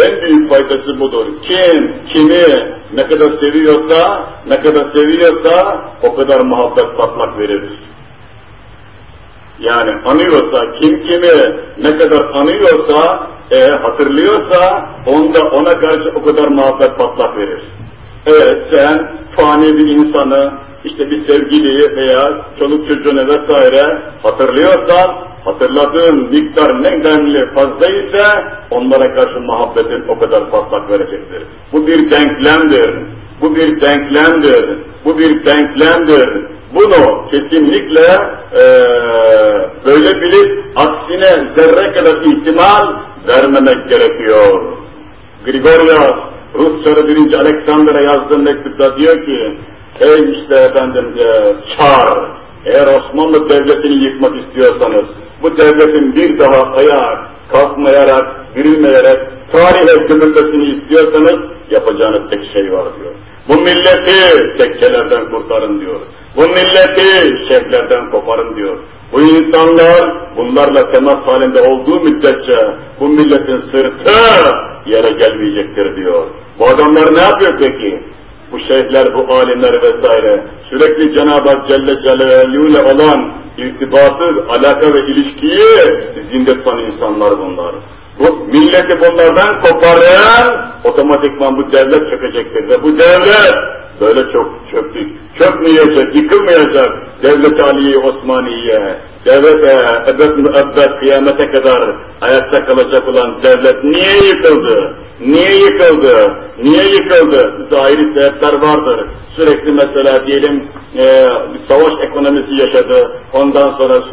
En büyük faydası budur. Kim, kimi ne kadar seviyorsa, ne kadar seviyorsa o kadar muhabbet patlak verir. Yani anıyorsa, kim kimi ne kadar anıyorsa, e, hatırlıyorsa, onda ona karşı o kadar muhabbet patlak verir. Evet sen fani bir insanı, işte bir sevgiliyi veya çoluk çocuğunu vesaire hatırlıyorsan, hatırladığın miktar ne denli fazla ise onlara karşı muhabbetin o kadar patlak verecektir. Bu bir denklemdir. Bu bir denklemdir. Bu bir denklemdir. Bunu kesinlikle e, böyle bilip aksine zerre kadar ihtimal vermemek gerekiyor. Grigorios Rusçarı birinci Alexander'a yazdığı mektupta diyor ki ey işte efendim e, çar eğer Osmanlı Devleti'ni yıkmak istiyorsanız bu devletin bir daha ayağa kalkmayarak, dirilmeyerek tarihe gömülmesini istiyorsanız yapacağınız tek şey var diyor. Bu milleti tekkelerden kurtarın diyor. Bu milleti şeyhlerden koparın diyor. Bu insanlar bunlarla temas halinde olduğu müddetçe bu milletin sırtı yere gelmeyecektir diyor. Bu adamlar ne yapıyor peki? Bu şeyhler, bu alimler vesaire sürekli Cenab-ı Hak Celle Celaluhu ile olan irtibatı, alaka ve ilişkiyi zinde tutan insanlar bunlar. Bu milleti bunlardan koparan otomatikman bu devlet çökecektir ve bu devlet böyle çok çöktük. Çökmeyecek, yıkılmayacak devlet Aliye Osmaniye, devlet e, ebed müebbet kıyamete kadar ayakta kalacak olan devlet niye yıkıldı? Niye yıkıldı? Niye yıkıldı? Zahiri sebepler vardır. Sürekli mesela diyelim e, bir savaş ekonomisi yaşadı. Ondan sonra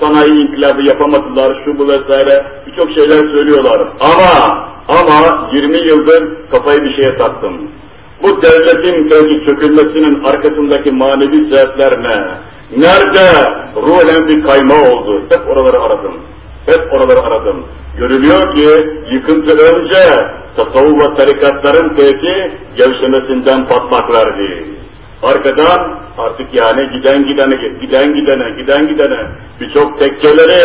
sanayi inkılabı yapamadılar, şu bu vesaire birçok şeyler söylüyorlar. Ama ama 20 yıldır kafayı bir şeye taktım. Bu devletin belki çökülmesinin arkasındaki manevi sebepler ne? Nerede ruhen bir kayma oldu? Hep oraları aradım. Hep oraları aradım. Görülüyor ki yıkıntı önce tasavvuf ve tarikatların peki gevşemesinden patlak verdi. Arkadan artık yani giden gidene, giden gidene, giden gidene birçok tekkeleri,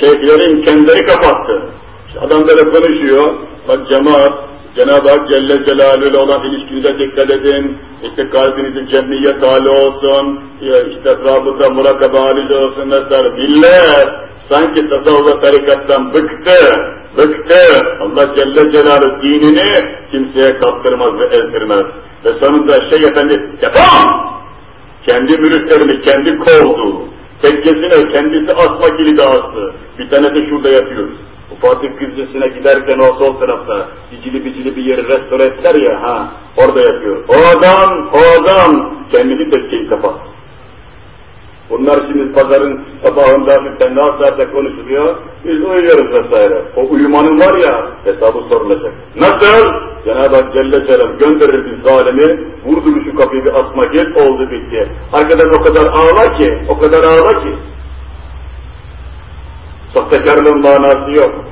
şeyhlerin kendileri kapattı. İşte adam böyle konuşuyor, bak cemaat, Cenab-ı Hak Celle Celaluhu ile olan ilişkinize dikkat edin, işte kalbinizin cemiyet hali olsun, işte rabıta murakabe hali olsun vesaire. Millet sanki tasavvuf tarikattan bıktı, bıktı. Allah Celle Celaluhu dinini kimseye kaptırmaz ve ezdirmez. Ve sonunda şey efendi, yapam! Kendi müritlerini kendi kovdu. Tekkesine kendisi asma kilidi astı. Bir tanesi şurada yapıyor. Bu Fatih Kızcısı'na giderken o sol tarafta bicili bicili bir yeri restore ettiler ya, ha, orada yapıyor. O adam, o adam kendini tekkeyi kapattı. Bunlar şimdi pazarın sabahında ne saatte konuşuluyor, biz uyuyoruz vesaire. O uyumanın var ya, hesabı sorulacak. Nasıl? Cenab-ı Hak Celle Celal gönderir bir zalimi, vurdu şu kapıyı bir asma git, oldu bitti. Arkadan o kadar ağla ki, o kadar ağla ki. Sahtekarlığın manası yok.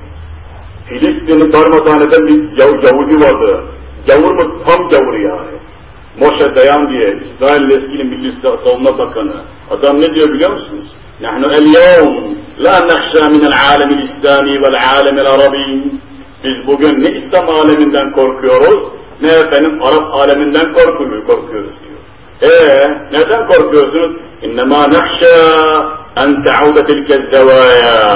Filistin'i darmadağın eden bir Yahudi vardı. Gavur mu? Tam gavur yani. Moşe Dayan diye, İsrail eski Milli Savunma Bakanı. Adam ne diyor biliyor musunuz? نحن اليوم لا نخشى من العالم الإسلامي والعالم العربي biz bugün ne İslam aleminden korkuyoruz, ne efendim Arap aleminden korkuyoruz, korkuyoruz diyor. Ee, neden korkuyorsunuz? İnnemâ nahşâ en te'ude tilke zevâyâ.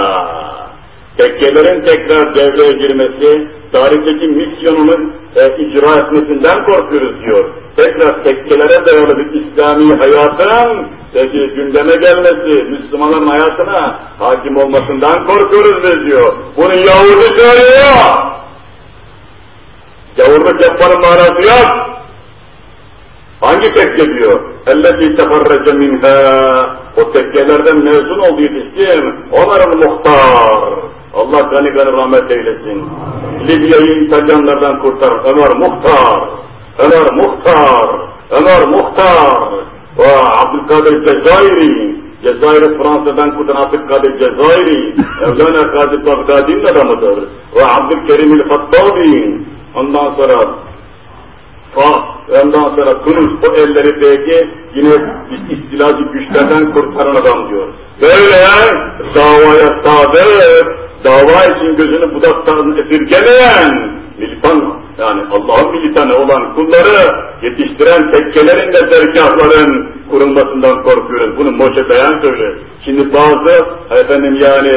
Tekkelerin tekrar devreye girmesi, tarihteki misyonunu e, icra etmesinden korkuyoruz diyor. Tekrar tekkelere dayalı bir İslami hayatın peki gündeme gelmesi, Müslümanların hayatına hakim olmasından korkuyoruz biz diyor. Bunu Yahudi söylüyor. Yavurluk yapmanın manası yok. Hangi tekke diyor? اَلَّتِي تَفَرَّجَ مِنْهَا O tekkelerden mezun oldu yetiştim. Onların muhtar. Allah gani gani rahmet eylesin. Libya'yı İtalyanlardan kurtar. Ömer Muhtar. Ömer Muhtar. Ömer Muhtar. Ve Abdülkadir Cezayir'i. Cezayir'i Fransa'dan kurtaran Abdülkadir Cezayir'i. Evlana Kadir Bagdadi'nin adamıdır. Ve Abdülkerim el-Fattabi. Ondan sonra Fas, ondan sonra Tunus o elleri belki yine istilacı güçlerden kurtaran adam diyor. Böyle davaya sadık, dava için gözünü budaktan esirgemeyen militan yani Allah'ın militanı olan kulları yetiştiren tekkelerin de dergahların kurulmasından korkuyoruz. Bunu Moşe Dayan söylüyor. Şimdi bazı efendim yani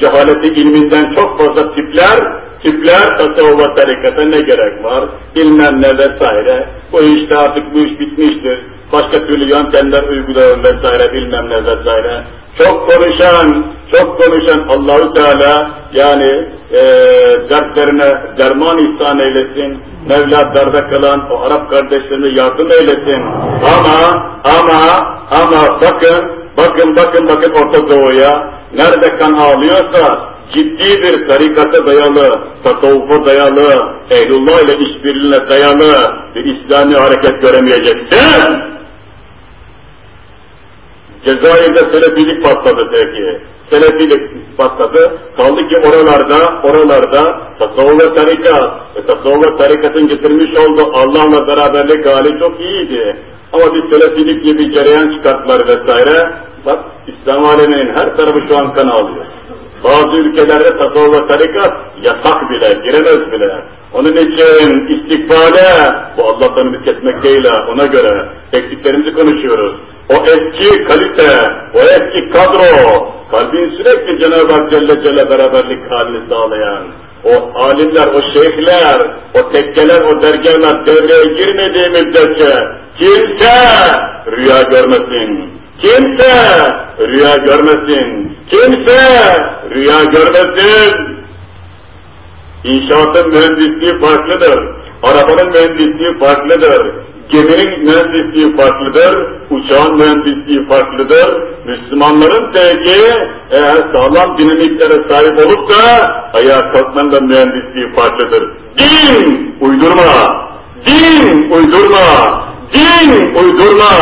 cehaleti ilminden çok fazla tipler tipler tasavvufa tarikata ne gerek var, bilmem ne vesaire, bu işte artık bu iş bitmiştir, başka türlü yöntemler uygulayalım vesaire bilmem ne vesaire. Çok konuşan, çok konuşan Allahü Teala yani e, dertlerine derman ihsan eylesin, Mevla darbe kalan o Arap kardeşlerine yardım eylesin. Ama, ama, ama bakın, bakın, bakın, bakın Orta Doğu'ya, nerede kan ağlıyorsa, ciddi bir tarikata dayalı, tasavvufa dayalı, ehlullah ile işbirliğine dayalı bir İslami hareket göremeyeceksin. Cezayir'de Selefilik patladı peki. Selefilik patladı. Kaldı ki oralarda, oralarda tasavvuf ve tarikat, ve tasavvuf ve tarikatın getirmiş olduğu Allah'la beraberlik hali çok iyiydi. Ama bir Selefilik gibi cereyan çıkarttılar vesaire. Bak İslam aleminin her tarafı şu an kan alıyor. Bazı ülkelerde tasavvuf ve tarikat yasak bile, giremez bile. Onun için istikbale, bu Allah'tan ümit etmek değil ona göre eksiklerimizi konuşuyoruz. O eski kalite, o eski kadro, kalbin sürekli Cenab-ı Hak Celle Celle beraberlik halini sağlayan, o alimler, o şeyhler, o tekkeler, o dergahlar devreye girmediği müddetçe kimse rüya görmesin. Kimse rüya görmesin. Kimse rüya görmesin. İnşaatın mühendisliği farklıdır. Arabanın mühendisliği farklıdır. Geminin mühendisliği farklıdır. Uçağın mühendisliği farklıdır. Müslümanların peki eğer sağlam dinamiklere sahip olup da ayağa kalkmanın da mühendisliği farklıdır. Din uydurma. Din uydurma. Din uydurma.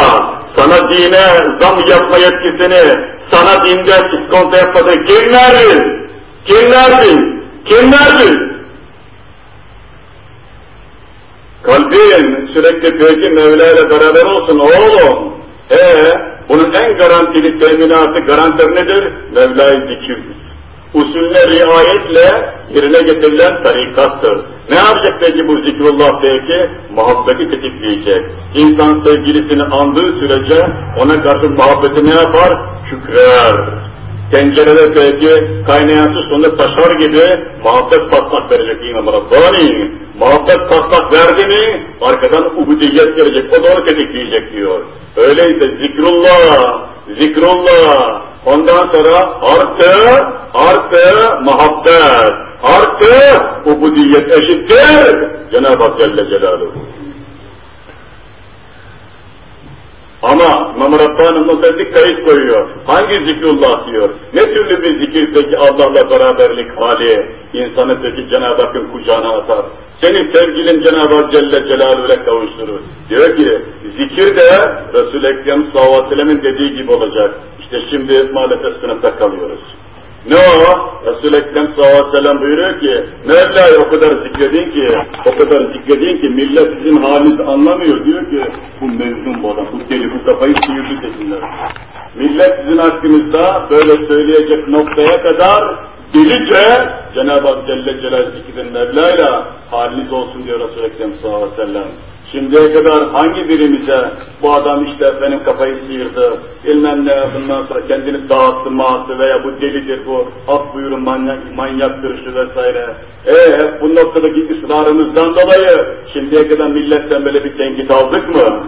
Sana dine zam yapma yetkisini, sana dinde iskonto yapmadı kim verdi? Kim verdi? Kim verdi? Kalbin sürekli peki Mevla ile beraber olsun oğlum. Ee, bunun en garantili teminatı, garantör nedir? Mevla-i zikirdir. Usulüne riayetle yerine getirilen tarikattır. Ne yapacak peki bu zikrullah peki? Muhabbeti tetikleyecek. İnsan sevgilisini andığı sürece ona karşı muhabbeti ne yapar? Şükrer. Tencerede belki kaynayan su sonunda taşar gibi muhabbet patlak verecek İmam Rabbani. Muhabbet patlak verdi mi arkadan ubudiyet gelecek. O da onu tetikleyecek diyor. Öyleyse zikrullah, zikrullah. Ondan sonra artı, artı muhabbet, artı ubudiyet eşittir. Cenab-ı Hak Celle Celaluhu. Ama İmam Rabbani mutlaka kayıt koyuyor. Hangi zikrullah diyor? Ne türlü bir zikir peki Allah'la beraberlik hali insanı peki Cenab-ı Hakk'ın kucağına atar? Seni sevgilin Cenab-ı Hak Celle Celaluhu'ya kavuşturur. Diyor ki zikir de Resul-i Ekrem sallallahu dediği gibi olacak. İşte şimdi maalesef sınıfta kalıyoruz. Ne o? Resul-i Ekrem sallallahu aleyhi ve sellem buyuruyor ki Mevla'yı o kadar zikredin ki o kadar zikredin ki millet sizin halinizi anlamıyor. Diyor ki bu mevzun bu adam, bu deli, bu kafayı sıyırdı desinler. Millet sizin hakkınızda böyle söyleyecek noktaya kadar delice Cenab-ı Hak Celle Celal zikredin Mevla'yla haliniz olsun diyor Resul-i Ekrem sallallahu aleyhi ve sellem. Şimdiye kadar hangi birimize bu adam işte benim kafayı sıyırdı, bilmem ne bundan sonra kendini dağıttı mağattı veya bu delidir bu, af buyurun manyak, manyaktır şu vesaire. Eee bu noktadaki ısrarımızdan dolayı şimdiye kadar milletten böyle bir tenkit aldık mı?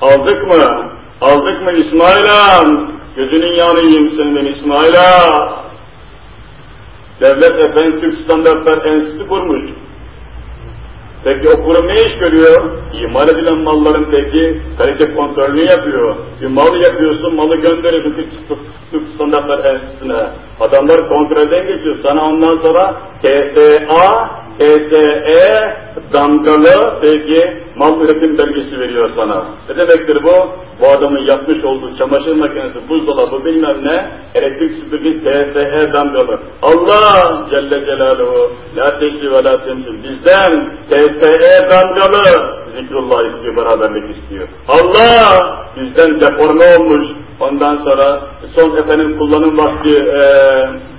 Aldık mı? Aldık mı İsmail'am? Gözünün yanıyım senin İsmail'am. Devlet Efendi Türk Standartlar Enstitüsü kurmuş. Peki o kurum ne iş görüyor? İmal edilen malların peki kalite kontrolünü yapıyor. Bir mal yapıyorsun, malı gönderiyorsun Türk Standartlar Enstitüsü'ne. Adamlar kontrolden geçiyor. Sana ondan sonra TSA, TSE damgalı peki mal üretim belgesi veriyor sana. Ne demektir bu? Bu adamın yapmış olduğu çamaşır makinesi, buzdolabı bilmem ne, elektrik süpürge TSE damgalı. Allah Celle Celaluhu, la teşri ve la temsil. Bizden TSE damgalı zikrullah istiyor, beraberlik istiyor. Allah bizden deforme olmuş, ondan sonra son efendim kullanım vakti e,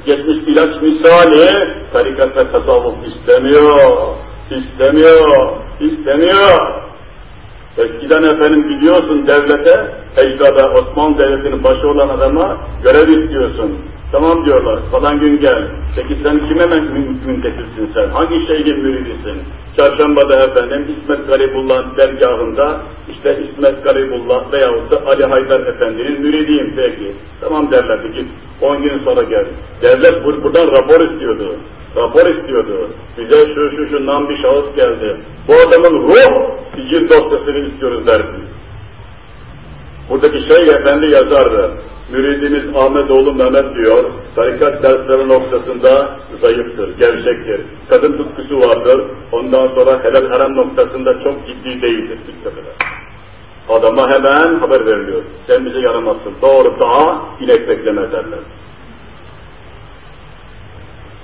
geçmiş ilaç misali tarikat ve tasavvuf istemiyor, istemiyor, istemiyor. Eskiden efendim gidiyorsun devlete, ecdada Osmanlı Devleti'nin başı olan adama görev istiyorsun. Tamam diyorlar, falan gün gel. Peki sen kime müntesipsin sen? Hangi şeyin müridisin? Çarşamba'da efendim İsmet Garibullah dergahında işte İsmet Garibullah veyahut da Ali Haydar Efendi'nin müridiyim peki. Tamam derlerdi git 10 gün sonra gel. Devlet buradan rapor istiyordu. Rapor istiyordu. Bize şu şu şundan bir şahıs geldi. Bu adamın ruh sicil dosyasını istiyoruz derdi. Buradaki şey efendi yazardı. Müridimiz Ahmetoğlu Mehmet diyor, tarikat dersleri noktasında zayıftır, gevşektir. Kadın tutkusu vardır, ondan sonra helal haram noktasında çok ciddi değildir. Dikkat Adama hemen haber veriliyor. Sen bize yaramazsın. Doğru daha inek bekleme derler.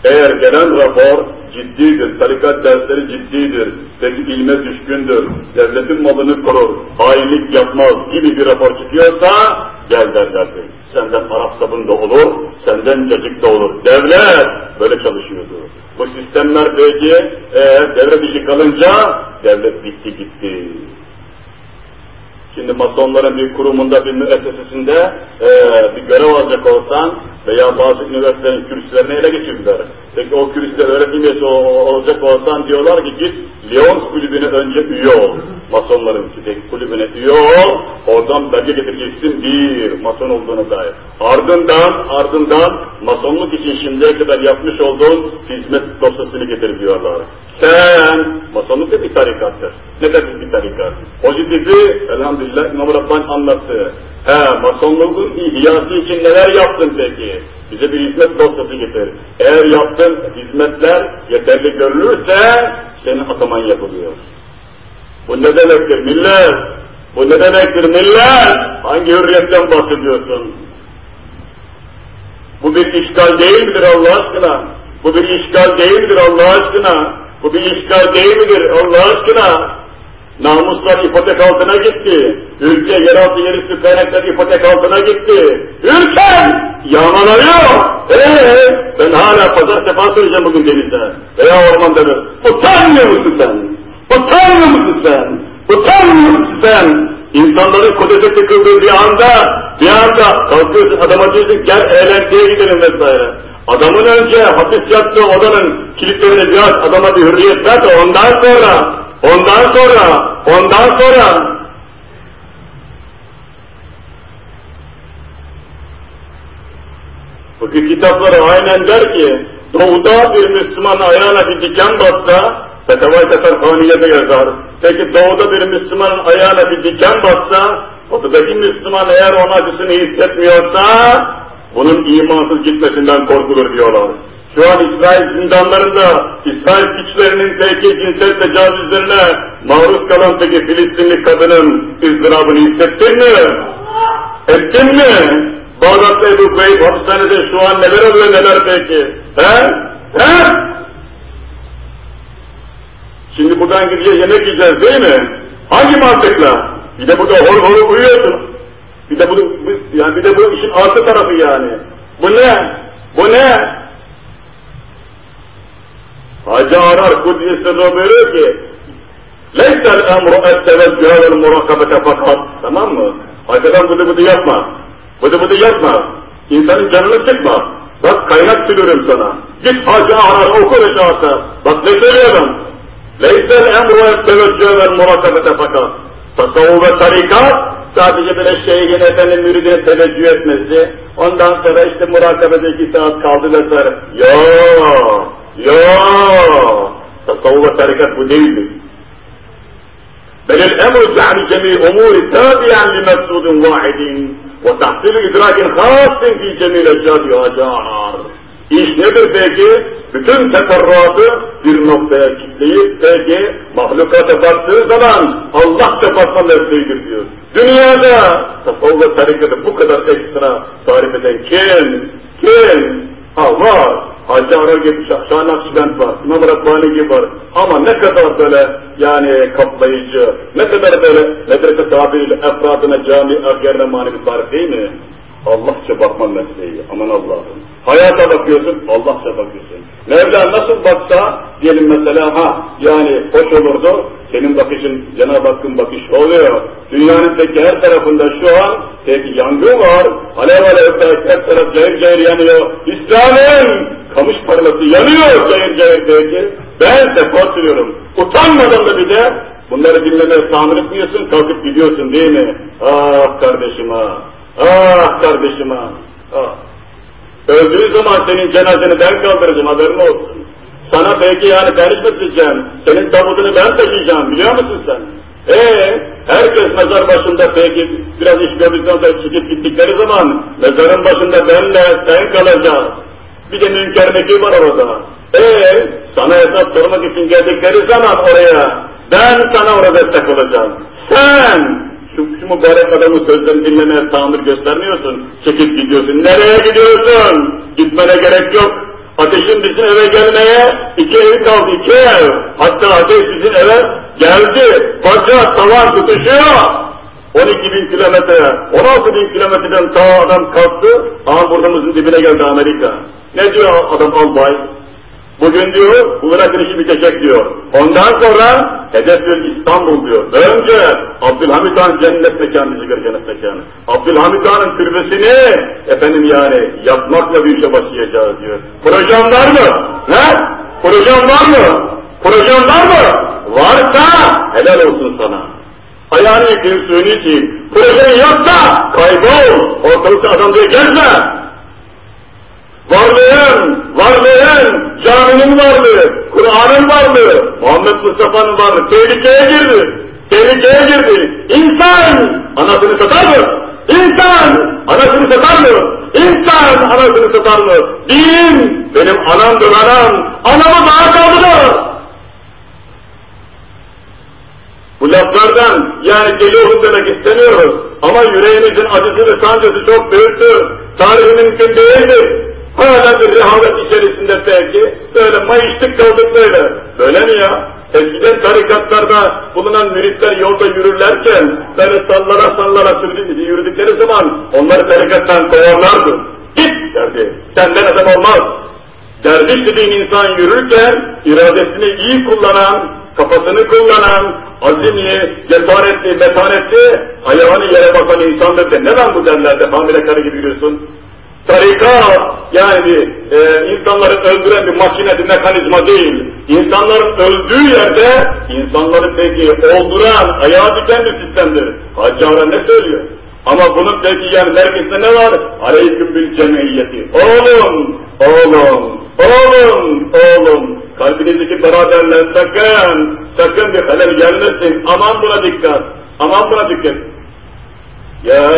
Eğer gelen rapor ciddidir, tarikat dersleri ciddidir, peki ilme düşkündür, devletin malını korur, hainlik yapmaz gibi bir rapor çıkıyorsa gel derlerdi. Senden Arap sabun da olur, senden cacık da olur. Devlet böyle çalışıyordu. Bu sistemler peki eğer devre dışı kalınca devlet bitti gitti. Şimdi masonların bir kurumunda, bir müessesesinde e, bir görev alacak olsan veya bazı üniversitelerin kürsülerini ele geçirdiler. Peki o kürsüde öğretim üyesi olacak olsan diyorlar ki git Lyons kulübüne önce üye ol. Masonların kulübüne üye ol, oradan belge getireceksin bir, mason olduğunu dair. Ardından, ardından masonluk için şimdiye kadar yapmış olduğun hizmet dosyasını getir diyorlar. Sen, masonluk da bir tarikattır. Ne demek bir tarikat? Pozitifi, elhamdülillah İmam Rabbani anlattı. He, masonluğun ihyası için neler yaptın peki? Bize bir hizmet dosyası getir. Eğer yaptığın hizmetler yeterli görülürse senin ataman yapılıyor. Bu ne demektir millet? Bu ne demektir millet? Hangi hürriyetten bahsediyorsun? Bu bir işgal değil midir Allah aşkına? Bu bir işgal değil midir Allah aşkına? Bu bir işgal değil midir Allah aşkına? Namuslar ipotek altına gitti. Ülke yeraltı yerüstü kaynaklar ipotek altına gitti. Ülkem yağmalanıyor. Eee ben hala pazar sefa söyleyeceğim bugün denizde. Veya ormanda. Utanmıyor musun sen? Utanmıyor musun sen? Utanmıyor musun sen? İnsanların kodese tıkıldığı bir anda, bir anda kalkıyorsun adama diyorsun gel eğlenceye gidelim vesaire. Adamın önce hapis yattığı odanın kilitlerini biraz adama bir hürriyet ver de ondan sonra, ondan sonra, ondan sonra Fıkıh kitapları aynen der ki, doğuda bir Müslüman ayağına bir diken bassa, Fetavai Teferhaniye'de yazar. Peki doğuda bir Müslümanın ayağına bir diken bassa, batıdaki Müslüman eğer onun acısını hissetmiyorsa, bunun imansız gitmesinden korkulur diyorlar. Şu an İsrail zindanlarında, İsrail güçlerinin peki cinsel tecavüzlerine maruz kalan peki Filistinli kadının ızdırabını hissettin mi? Ettin mi? Bağdat'ta Ebu Bey hapishanede şu an neler oluyor neler peki? He? He? Şimdi buradan gideceğiz yemek yiyeceğiz değil mi? Hangi mantıkla? Bir de burada hor hor uyuyorsun. Bir de bu, yani bir de bu işin arka tarafı yani. Bu ne? Bu ne? Hacı Arar Kudüs'e buyuruyor ki لَيْسَ الْاَمْرُ اَتَّوَجُّهَ وَالْمُرَقَبَةَ fakat Tamam mı? Arkadan bıdı bıdı yapma. Bıdı bıdı yapma. İnsanın canını sıkma. Bak kaynak sürüyorum sana. Git hacı arar oku reşahata. Bak ne söylüyorum. Leysel emru et teveccühe vel murakabete fakat. Tasavvuf ve tarikat sadece böyle şeyhin efendim müridine teveccüh etmesi. Ondan sonra işte murakabede iki saat kaldı vesaire. Ya, لا تصور تركة بديل بل الأمر جعل جميع امور تابعا لمسجود واحد وتحصيل إدراك خاص في جميع الجاد وجار إيش نقدر بيكي بتن تقرات في النقطة كتير بيكي مخلوقات فاتر زمان الله تفاتر نفسيكي في Dünyada tasavvuf tarikatı bu kadar ekstra tarif eden kim? Kim? Ha var. Hacı Arar gibi Şah Nakşibend var, İmam Rabbani gibi var. Ama ne kadar böyle yani kaplayıcı, ne kadar böyle medrese tabiriyle efradına cami yerine manevi tarif değil mi? Allahça bakma mesleği, aman Allah'ım. Hayata bakıyorsun, Allahça bakıyorsun. Mevla nasıl baksa, diyelim mesela ha, yani hoş olurdu, senin bakışın Cenab-ı Hakk'ın bakışı oluyor. Dünyanın peki her tarafında şu an peki yangın var, alev alev her taraf cayır cayır yanıyor. İslam'ın kamış parması yanıyor cayır cayır peki. Ben sefa sürüyorum. Utanmadan da bir de bunları dinlemeye tahammül etmiyorsun, kalkıp gidiyorsun değil mi? Ah kardeşim ah. Ah kardeşim ha. Ah. Öldüğü zaman senin cenazeni ben kaldıracağım haberin olsun. Sana belki yani ben hizmet Senin tabutunu ben taşıyacağım biliyor musun sen? Ee, herkes mezar başında peki biraz iş gördükten sonra çıkıp gittikleri zaman mezarın başında benle sen kalacağız. Bir de münker nekir var orada. Ee, sana hesap sormak için geldikleri zaman oraya ben sana orada destek olacağım. Sen şu, şu mübarek adamın sözlerini dinlemeye tahammül göstermiyorsun. Çekip gidiyorsun. Nereye gidiyorsun? Gitmene gerek yok. Ateşin bizim eve gelmeye iki evi kaldı, iki ev. Hatta ateş bizim eve geldi. Fakat tavan tutuşuyor. 12 bin kilometre, 16 bin kilometreden ta adam kalktı, aha burnumuzun dibine geldi Amerika. Ne diyor adam albay? Bugün diyor, bu Irak işi bitecek diyor. Ondan sonra hedef diyor İstanbul diyor. Önce Abdülhamit Han cennet mekanı çıkar cennet mekanı. Abdülhamit Han'ın türbesini efendim yani yapmakla bir işe başlayacağız diyor. Projem var mı? Ne? Projem var mı? Projem var mı? Varsa helal olsun sana. Ayağını yıkayım, suyunu içeyim. Projen yoksa kaybol. Ortalıkta adam diye gezme. Varlığın, varlığın, caminin varlığı, Kur'an'ın varlığı, Muhammed Mustafa'nın varlığı tehlikeye girdi. Tehlikeye girdi. İnsan anasını satar mı? İnsan anasını satar mı? İnsan anasını satar mı? Dinim benim anamdır anam. Anamı daha kaldılar. Bu laflardan yani geliyorum demek istemiyoruz. Ama yüreğimizin acısı ve sancısı çok büyüktür. Tarihi mümkün değildir. Hala bir rehavet içerisinde belki, böyle mayıştık kaldık böyle. Böyle mi ya? Eskiden tarikatlarda bulunan müritler yolda yürürlerken, böyle sallara sallara sürdü, yürüdükleri zaman onları tarikattan kovarlardı. Git derdi, senden adam olmaz. Derviş dediğin insan yürürken, iradesini iyi kullanan, kafasını kullanan, azimli, cesaretli, metanetli, ayağını yere basan insandır ne lan bu derlerde hamile karı gibi yürüyorsun? Tarikat yani e, insanları öldüren bir makine, bir mekanizma değil. İnsanların öldüğü yerde insanları peki olduran, ayağa diken bir sistemdir. Hacı Ara ne söylüyor? Ama bunun peki yani merkezinde ne var? Aleyküm bil cemiyeti. Oğlum, oğlum, oğlum, oğlum. Kalbinizdeki beraberler sakın, sakın bir halel gelmesin. Aman buna dikkat, aman buna dikkat. يا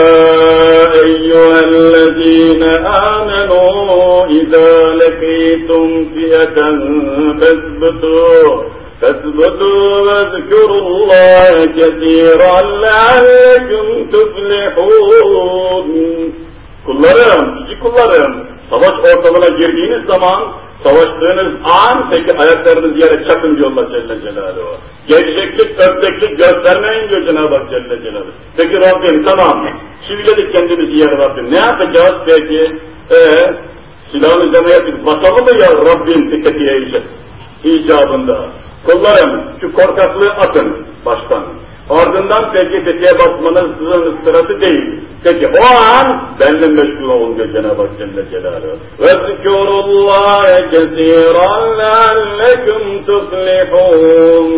أيها الذين آمنوا إذا لقيتم فئة فاثبتوا فاثبتوا واذكروا الله كثيرا لعلكم تفلحون Kullarım, cici kullarım, savaş ortamına girdiğiniz zaman Savaştığınız an peki ayaklarınız yere çakın diyor Allah Celle Celaluhu. Gevşeklik, öpteklik göstermeyin diyor Cenab-ı Hak Celle Celaluhu. Peki Rabbim tamam, çiviledik kendimizi yere Rabbim. Ne yapacağız peki? Eee silahın üzerine yapıp basalım mı ya Rabbim dikkati icabında? Kullarım şu korkaklığı atın baştan. Ardından peki tetiğe basmanın sırası değil. Peki o an benimle meşgul olun diyor Cenab-ı Hak Celle Celaluhu. وَذْكُرُ اللّٰهَ كَثِيرًا لَعَلَّكُمْ تُفْلِحُونَ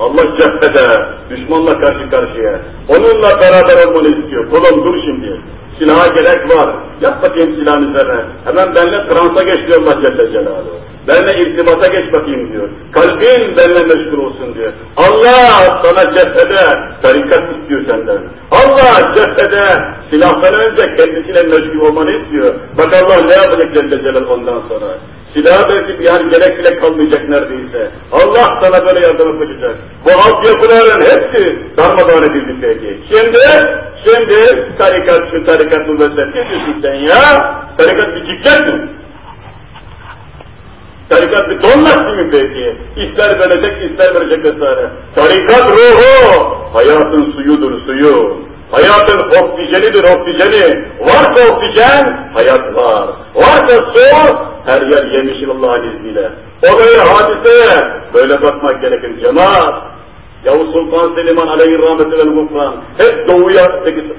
Allah cephede, düşmanla karşı karşıya. Onunla beraber olmanı istiyor. Kulum dur şimdi. Silaha gerek var. Yap bakayım silahın üzerine. Hemen benimle transa geç diyor Allah Celle Celaluhu. Benimle irtibata geç bakayım diyor. Kalbin benimle meşgul olsun diyor. Allah sana cephede tarikat istiyor senden. Allah cephede silahtan önce kendisiyle meşgul olmanı istiyor. Bak Allah ne yapacak Celle Celal ondan sonra. Silah belki bir yer gerek bile kalmayacak neredeyse. Allah sana böyle yardım edecek. Bu altyapıların hepsi darmadağın edildi peki. Şimdi, şimdi tarikat şu tarikat bu mesela. Ne diyorsun sen ya? Tarikat ciklet mi? Tarikat bir don mi peki? İster verecek, ister verecek vesaire. Tarikat ruhu, hayatın suyudur suyu. Hayatın oksijenidir oksijeni. Varsa oksijen, hayat var. Varsa su, her yer yemişil Allah'ın izniyle. Olayı hadiseye böyle bakmak gerekir cemaat. Yavuz Sultan Selim'an aleyhi rahmeti vel gufran hep doğuya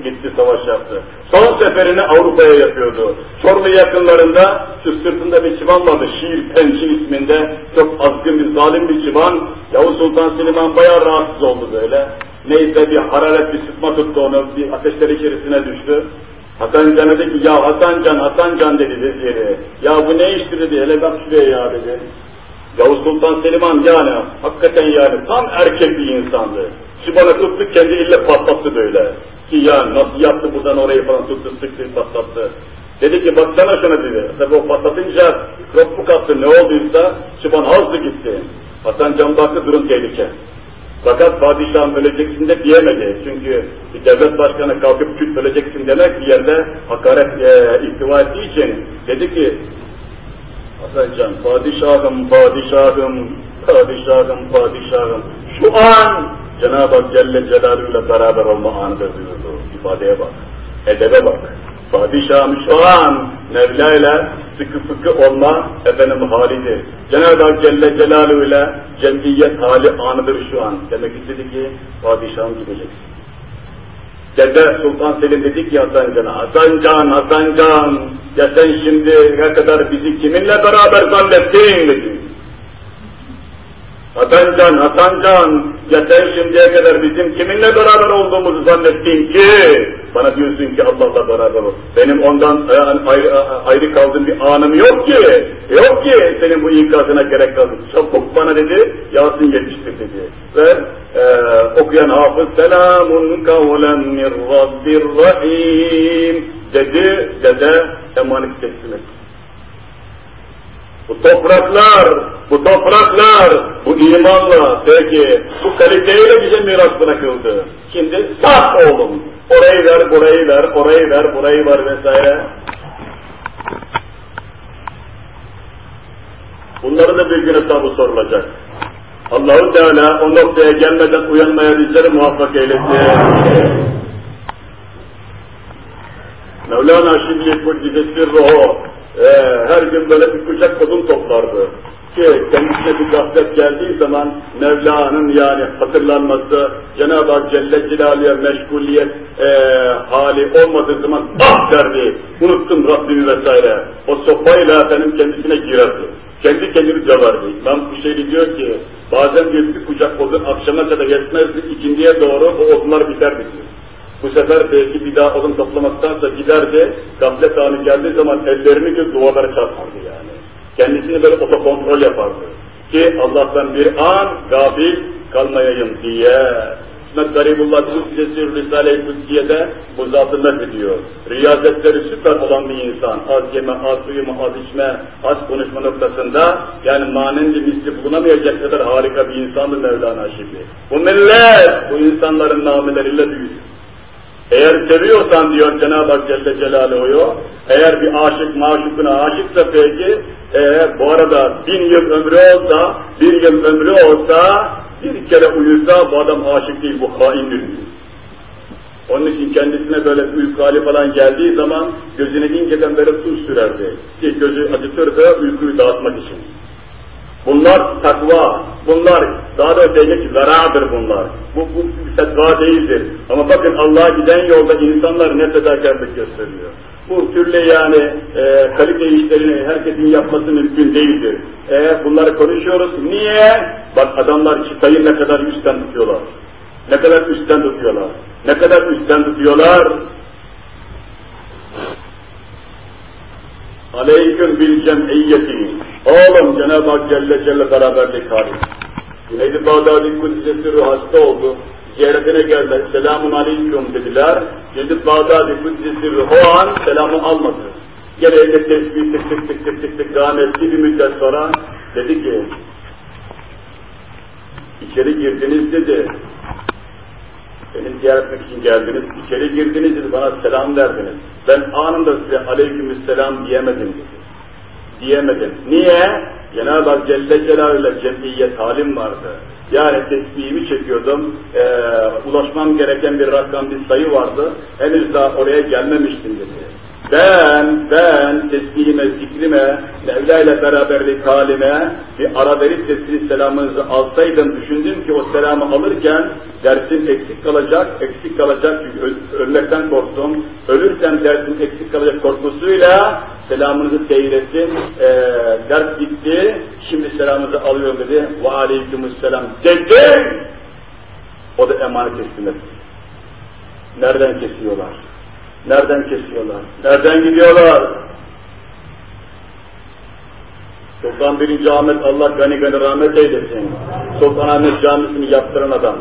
gitti savaş yaptı. Son seferini Avrupa'ya yapıyordu. Çorlu yakınlarında şu sırtında bir çıban vardı. Şiir Pençi isminde çok azgın bir zalim bir çıban. Yavuz Sultan Selim'an bayağı rahatsız oldu böyle. Neyse bir hararet bir sıkma tuttu onu bir ateşler içerisine düştü. Hasan Can'a dedi ki ya Hasan Can, Hasan Can dedi veziri. Ya bu ne iştir dedi hele bak şuraya ya dedi. Yavuz Sultan Selimhan yani hakikaten yani tam erkek bir insandı. Şibana tuttu kendi elle patlattı böyle. Ki ya nasıl yaptı buradan orayı falan tuttu sıktı patlattı. Dedi ki baksana şuna dedi. Tabi o patlatınca kropuk attı ne olduysa Şiban hızlı gitti. Hasan Can baktı durum tehlike. Fakat padişahım öleceksin de diyemedi. Çünkü bir devlet başkanı kalkıp küt öleceksin demek bir yerde hakaret e, ihtiva ettiği için dedi ki Hasancan, padişahım, padişahım, padişahım, padişahım. Şu an Cenab-ı Hak Celle Celaluhu ile beraber olma anıdır buyurdu. İfadeye bak, edebe bak. Padişahım şu an Mevla ile sıkı fıkı olma efendim halidir. Cenab-ı Hak Celle Celaluhu ile cemiyet hali anıdır şu an. Demek istedi ki padişahım gideceksin. Dede Sultan Selim dedi ki Hasan Can'a, Hasan Can, Hasan Can, ya sen şimdi ne kadar bizi kiminle beraber zannettin dedi. Hasan Can, Hasan Can, ya sen şimdiye kadar bizim kiminle beraber olduğumuzu zannettin ki, bana diyorsun ki Allah'la beraber ol. Benim ondan ayrı, ayrı kaldığım bir anım yok ki, yok ki senin bu ikazına gerek kaldı. Çabuk bana dedi, Yasin yetiştir dedi. Ve e, okuyan hafız selamun kavlen min rabbir rahim dedi, dede emanet teslim etti. Bu topraklar, bu topraklar, bu imanla, peki, bu kaliteyle bize miras bırakıldı. Şimdi sat oğlum, orayı ver, burayı ver, orayı ver, burayı ver vesaire. Bunların da bir gün hesabı sorulacak. Allahu Teala o noktaya gelmeden uyanmaya bizleri muvaffak eylesin. Mevlana şimdi Kudüs'e sirruhu, ee, her gün böyle bir kucak odun toplardı. ki kendisine bir gaflet geldiği zaman Mevla'nın yani hatırlanması, Cenab-ı Hak Celle Celaluhu'ya meşguliyet e, hali olmadığı zaman ah derdi, unuttum Rabbimi vesaire. O sopayla efendim kendisine girerdi. Kendi kendini döverdi. İmam Kuşeyri diyor ki, bazen bir kucak odun akşama kadar yetmezdi, ikindiye doğru o odunlar biterdi diyor. Bu sefer belki bir daha odun toplamaktansa giderdi, gaflet anı geldiği zaman ellerini göz duvarlara çarpardı yani. Kendisini böyle otokontrol yapardı. Ki Allah'tan bir an gafil kalmayayım diye. İsmet Garibullah Kudsesi Risale-i Kutsiye'de bu zatı diyor. Riyazetleri süper olan bir insan. Az yeme, az uyuma, az içme, az konuşma noktasında yani manendi misli bulunamayacak kadar harika bir insandı Mevlana şimdi. Bu millet bu insanların nameleriyle büyüdü. Eğer seviyorsan diyor Cenab-ı Hak Celle Celaluhu'yu, eğer bir aşık maşukuna aşıksa peki, e, bu arada bin yıl ömrü olsa, bir yıl ömrü olsa, bir kere uyusa bu adam aşık değil, bu haindir. Onun için kendisine böyle uyku hali falan geldiği zaman gözüne inceden böyle tuz sürerdi. Ki gözü acıtırdı uykuyu dağıtmak için. Bunlar takva, bunlar daha da öteye zaradır bunlar. Bu, bu takva değildir. Ama bakın Allah'a giden yolda insanlar ne fedakarlık gösteriyor. Bu türlü yani e, kalite işlerini herkesin yapması mümkün değildir. E, bunları konuşuyoruz. Niye? Bak adamlar çıtayı ne kadar üstten tutuyorlar. Ne kadar üstten tutuyorlar. Ne kadar üstten tutuyorlar. Aleyküm bil cem'iyyeti. Oğlum Cenab-ı Hak Celle Celle beraberlik hali. Cüneydi Bağdadi Kudüs'e ruh hasta oldu. Ziyaretine geldiler. Selamun aleyküm dediler. Cüneydi Bağdadi Kudüs'e ruh o an selamı almadı. Gene elde tesbih tık tık tık tık tık tık devam etti bir müddet sonra. Dedi ki içeri girdiniz dedi. Beni ziyaret etmek için geldiniz, içeri girdiniz dedi, bana selam verdiniz. Ben anında size aleykümselam diyemedim dedi. Diyemedim. Niye? Cenab-ı Hak Celle Celaluhu'yla cemiyet halim vardı. Yani tesbihimi çekiyordum, ee, ulaşmam gereken bir rakam, bir sayı vardı. Henüz daha oraya gelmemiştim dedi. Ben, ben tesbihime, zikrime, Mevla ile beraberlik halime bir ara verip de selamınızı alsaydım düşündüm ki o selamı alırken dersim eksik kalacak, eksik kalacak çünkü ölmekten korktum. Ölürsem dersim eksik kalacak korkusuyla selamınızı seyrettim, ee, ders bitti, şimdi selamınızı alıyorum dedi. Ve aleykümselam dedi. O da emanet teslim etti. Nereden kesiyorlar? Nereden kesiyorlar? Nereden gidiyorlar? Sultan 1. Ahmet Allah gani gani rahmet eylesin. Sultanahmet Camisi'ni yaptıran adam.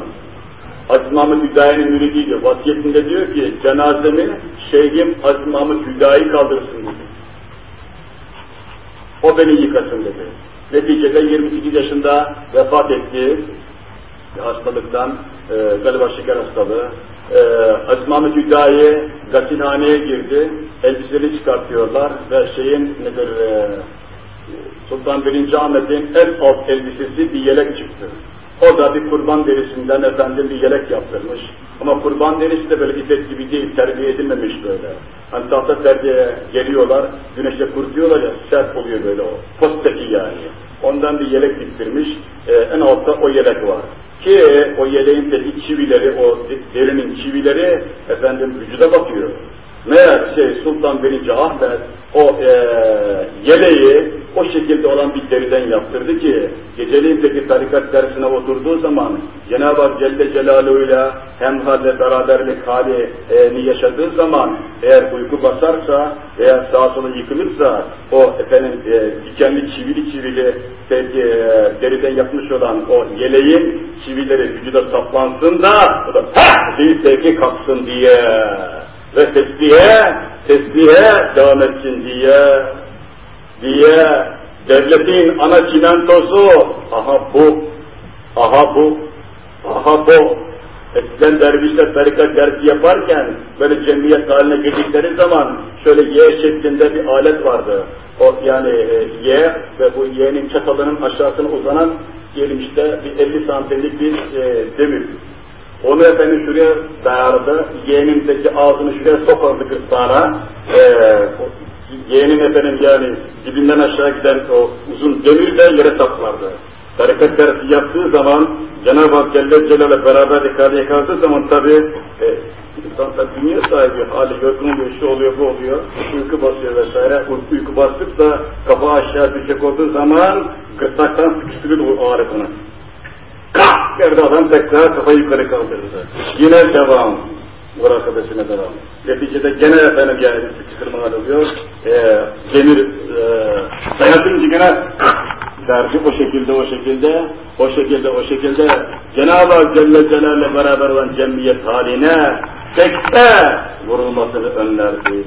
Aziz Mahmut Hüdayi'nin müridiydi. Vasiyetinde diyor ki cenazemi Şeyhim Aziz Mahmut Hüdayi kaldırsın dedi. O beni yıkasın dedi. Neticede 28 yaşında vefat etti. Hastalıktan, e, galiba şeker hastalığı. E, Mahmut Hüdayi gasilhaneye girdi. Elbiseleri çıkartıyorlar ve şeyin nedir e, Sultan 1. Ahmet'in en alt elbisesi bir yelek çıktı. O da bir kurban derisinden efendim bir yelek yaptırmış. Ama kurban derisi de böyle ipek gibi değil, terbiye edilmemiş böyle. Hani tahta terbiye geliyorlar, güneşte kurutuyorlar ya, sert oluyor böyle o. Posteki yani. Ondan bir yelek diktirmiş, ee, en altta o yelek var. Ki o yeleğin de çivileri, o derinin çivileri efendim vücuda bakıyor. Meğer şey Sultan 1. Ahmet o e, yeleği o şekilde olan bir deriden yaptırdı ki geceliğin peki tarikat dersine oturduğu zaman Cenab-ı Hak Celle Celaluhu'yla hemhal ve beraberlik hali e, yaşadığı zaman eğer uyku basarsa veya sağa sola yıkılırsa o efendim e, dikenli çivili çivili peki, e, deriden yapmış olan o yeleğin çivileri vücuda saplansın da o da ha değil peki kalksın diye ve tesbihe, tesbihe devam etsin diye, diye devletin ana çimentosu, aha bu, aha bu, aha bu. Eskiden dervişler tarikat dersi yaparken böyle cemiyet haline girdikleri zaman şöyle Y şeklinde bir alet vardı. O yani e, Y ve bu Y'nin çatalının aşağısına uzanan diyelim işte bir 50 santimlik bir e, demir. Onu efendim şuraya dayardı, yeğenimizdeki ağzını şuraya sokardı gırtlağına, ee, yeğenim efendim yani dibinden aşağı giden o uzun demir de yere saplardı. Tarikat dersi yaptığı zaman Cenab-ı Hak Celle Celal'e beraber ikaleye kaldığı zaman tabi e, insan tabi dünya sahibi hali yorgun oluyor, şu oluyor, bu oluyor, uyku basıyor vesaire. Uyku, uyku bastık da kafa aşağı düşecek olduğu zaman gırtlaktan sıkıştırıyor o ağrısını. Kalk derdi adam tekrar kafayı yukarı kaldırdı. Yine devam. Bu arkadaşına devam. Neticede gene efendim yani sıkıştırmalar oluyor. Ee, demir e, dayatınca gene derdi o şekilde o şekilde o şekilde o şekilde Cenab-ı Hak Celle Celal'le beraber olan cemiyet haline tekte vurulmasını önlerdi.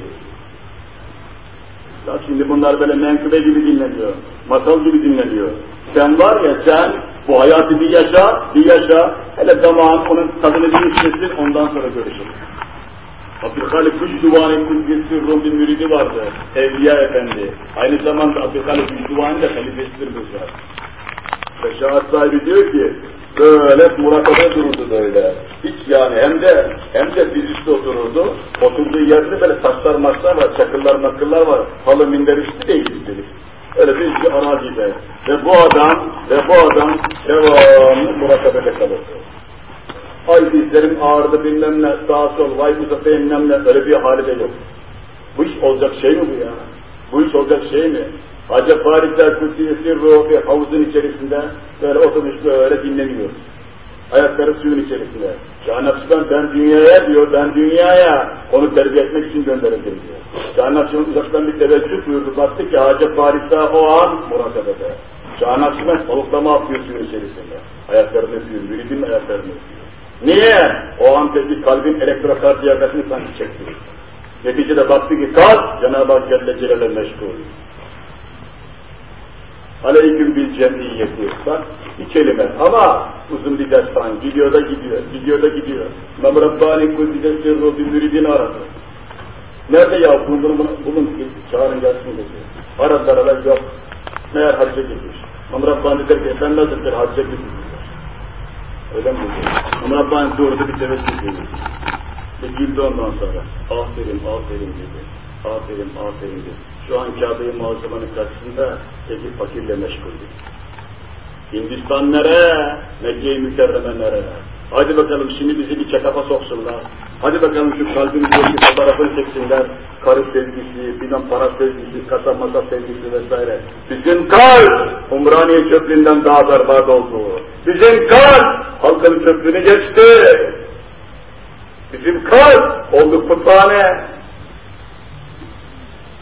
Ya şimdi bunlar böyle menkıbe gibi dinleniyor, masal gibi dinleniyor. Sen var ya sen bu hayatı bir yaşa, bir yaşa, hele zaman onun tadını bir içmesin, ondan sonra görüşürüz. Abdülhalik Güçduvani Kudüs'ü Rum bir müridi vardı, Evliya Efendi. Aynı zamanda Abdülhalik Güçduvani de halifesidir bu zat. Ve şahit sahibi diyor ki, böyle murakabaya dururdu böyle. Hiç yani hem de hem de dizüstü otururdu. Oturduğu yerde böyle taşlar maçlar var, çakıllar makıllar var. Halı minder üstü değil üstelik. Öyle bir, bir arazide. Ve bu adam ve bu adam devamlı murakabede kalırdı. Ay dizlerim ağrıdı bilmem ne, sağa sol, vay bu bilmem ne, öyle bir hali de yok. Bu iş olacak şey mi bu ya? Bu iş olacak şey mi? Hacı Farisler Kutsiyesi ruhu havuzun içerisinde böyle oturmuş böyle dinleniyor. Ayakları suyun içerisinde. Şah Nakşibend ben dünyaya diyor, ben dünyaya onu terbiye etmek için gönderildim diyor. Şah Nakşibend uzaktan bir teveccüh buyurdu. Baktı ki Hacı Farisler o an murakabede. Şah Nakşibend balıklama yapıyor suyun içerisinde. Ayaklarını öpüyor, müridin ayaklarını öpüyor. Niye? O an peki kalbin elektrokardiyakasını sanki çekti. Neticede baktı ki kalp Cenab-ı Hak Celle Celal'e meşgul. Aleyküm bil cemiyeti. Bak bir kelime ama uzun bir destan. Gidiyor da gidiyor, gidiyor da gidiyor. İmam Rabbani sırrı bir müridini aradı. Nerede ya bulun, bulun, bulun çağırın gelsin dedi. Aradılar aradılar yok. Meğer hacca gitmiş. İmam Rabbani der ki ben nasıldır hacca gitmiş. Öyle mi dedi? İmam Rabbani doğru bir tevessül dedi. Ve güldü ondan sonra. Aferin, aferin dedi. Aferin, aferin dedi. Şu an Kabe-i Muazzama'nın karşısında peki fakirle meşguldür. Hindistan nere? Mekke-i Mükerreme nere? Hadi bakalım şimdi bizi bir çekapa soksunlar. Hadi bakalım şu kalbimizdeki fotoğrafını çeksinler. Karı sevgisi, bilmem para sevgisi, kasa masa sevgisi vesaire. Bizim kalp Umraniye çöplüğünden daha berbat oldu. Bizim kalp halkın çöplüğünü geçti. Bizim kalp oldu puthane.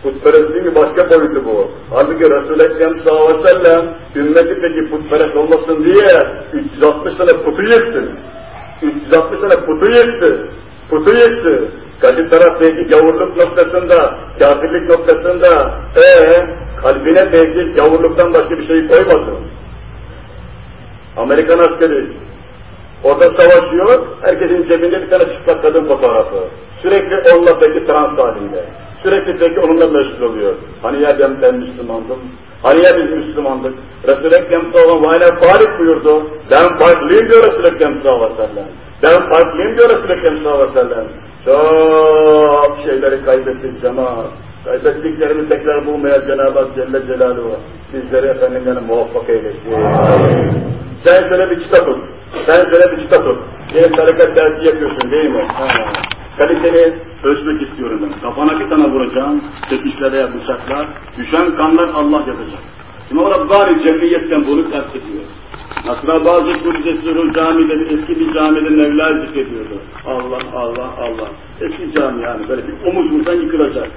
Putperestliğin başka boyutu bu. Halbuki Resul-i Ekrem sallallahu aleyhi ve sellem ümmeti peki putperest olmasın diye 360 tane putu yıktı. 360 tane putu yıktı. Putu yıktı. Karşı taraf belki gavurluk noktasında, kafirlik noktasında, ee, kalbine belki gavurluktan başka bir şey koymasın. Amerikan askeri orada savaşıyor, herkesin cebinde bir tane çıplak kadın fotoğrafı. Sürekli onunla peki trans halinde. Sürekli peki onunla meşgul oluyor. Hani ya ben, ben Müslümandım, hani ya biz Müslümandık. Resul-i Ekrem sallallahu aleyhi buyurdu. Ben farklıyım diyor Resul-i Ekrem sallallahu. Ben farklıyım diyor Resul-i Ekrem sallallahu. Çok şeyleri kaybettik cemaat. Kaybettiklerimi tekrar bulmaya Cenab-ı Hak Celle Celaluhu bizleri efendim yani muvaffak eylesin. Sen şöyle bir kitap tut. Sen şöyle bir kitap tut. Diyelim tarikat dersi yapıyorsun değil mi? Ha. Kaliteni ölçmek istiyorum ben. Kafana bir tane vuracağım. Çekişlere bıçaklar. Düşen kanlar Allah yazacak. Şimdi orada bari cemiyetten bunu kastediyor. Nasra bazı Kudüs'ü camide, eski bir camide Mevla zikrediyordu. Allah, Allah, Allah. Eski cami yani böyle bir omuz vursan yıkılacak.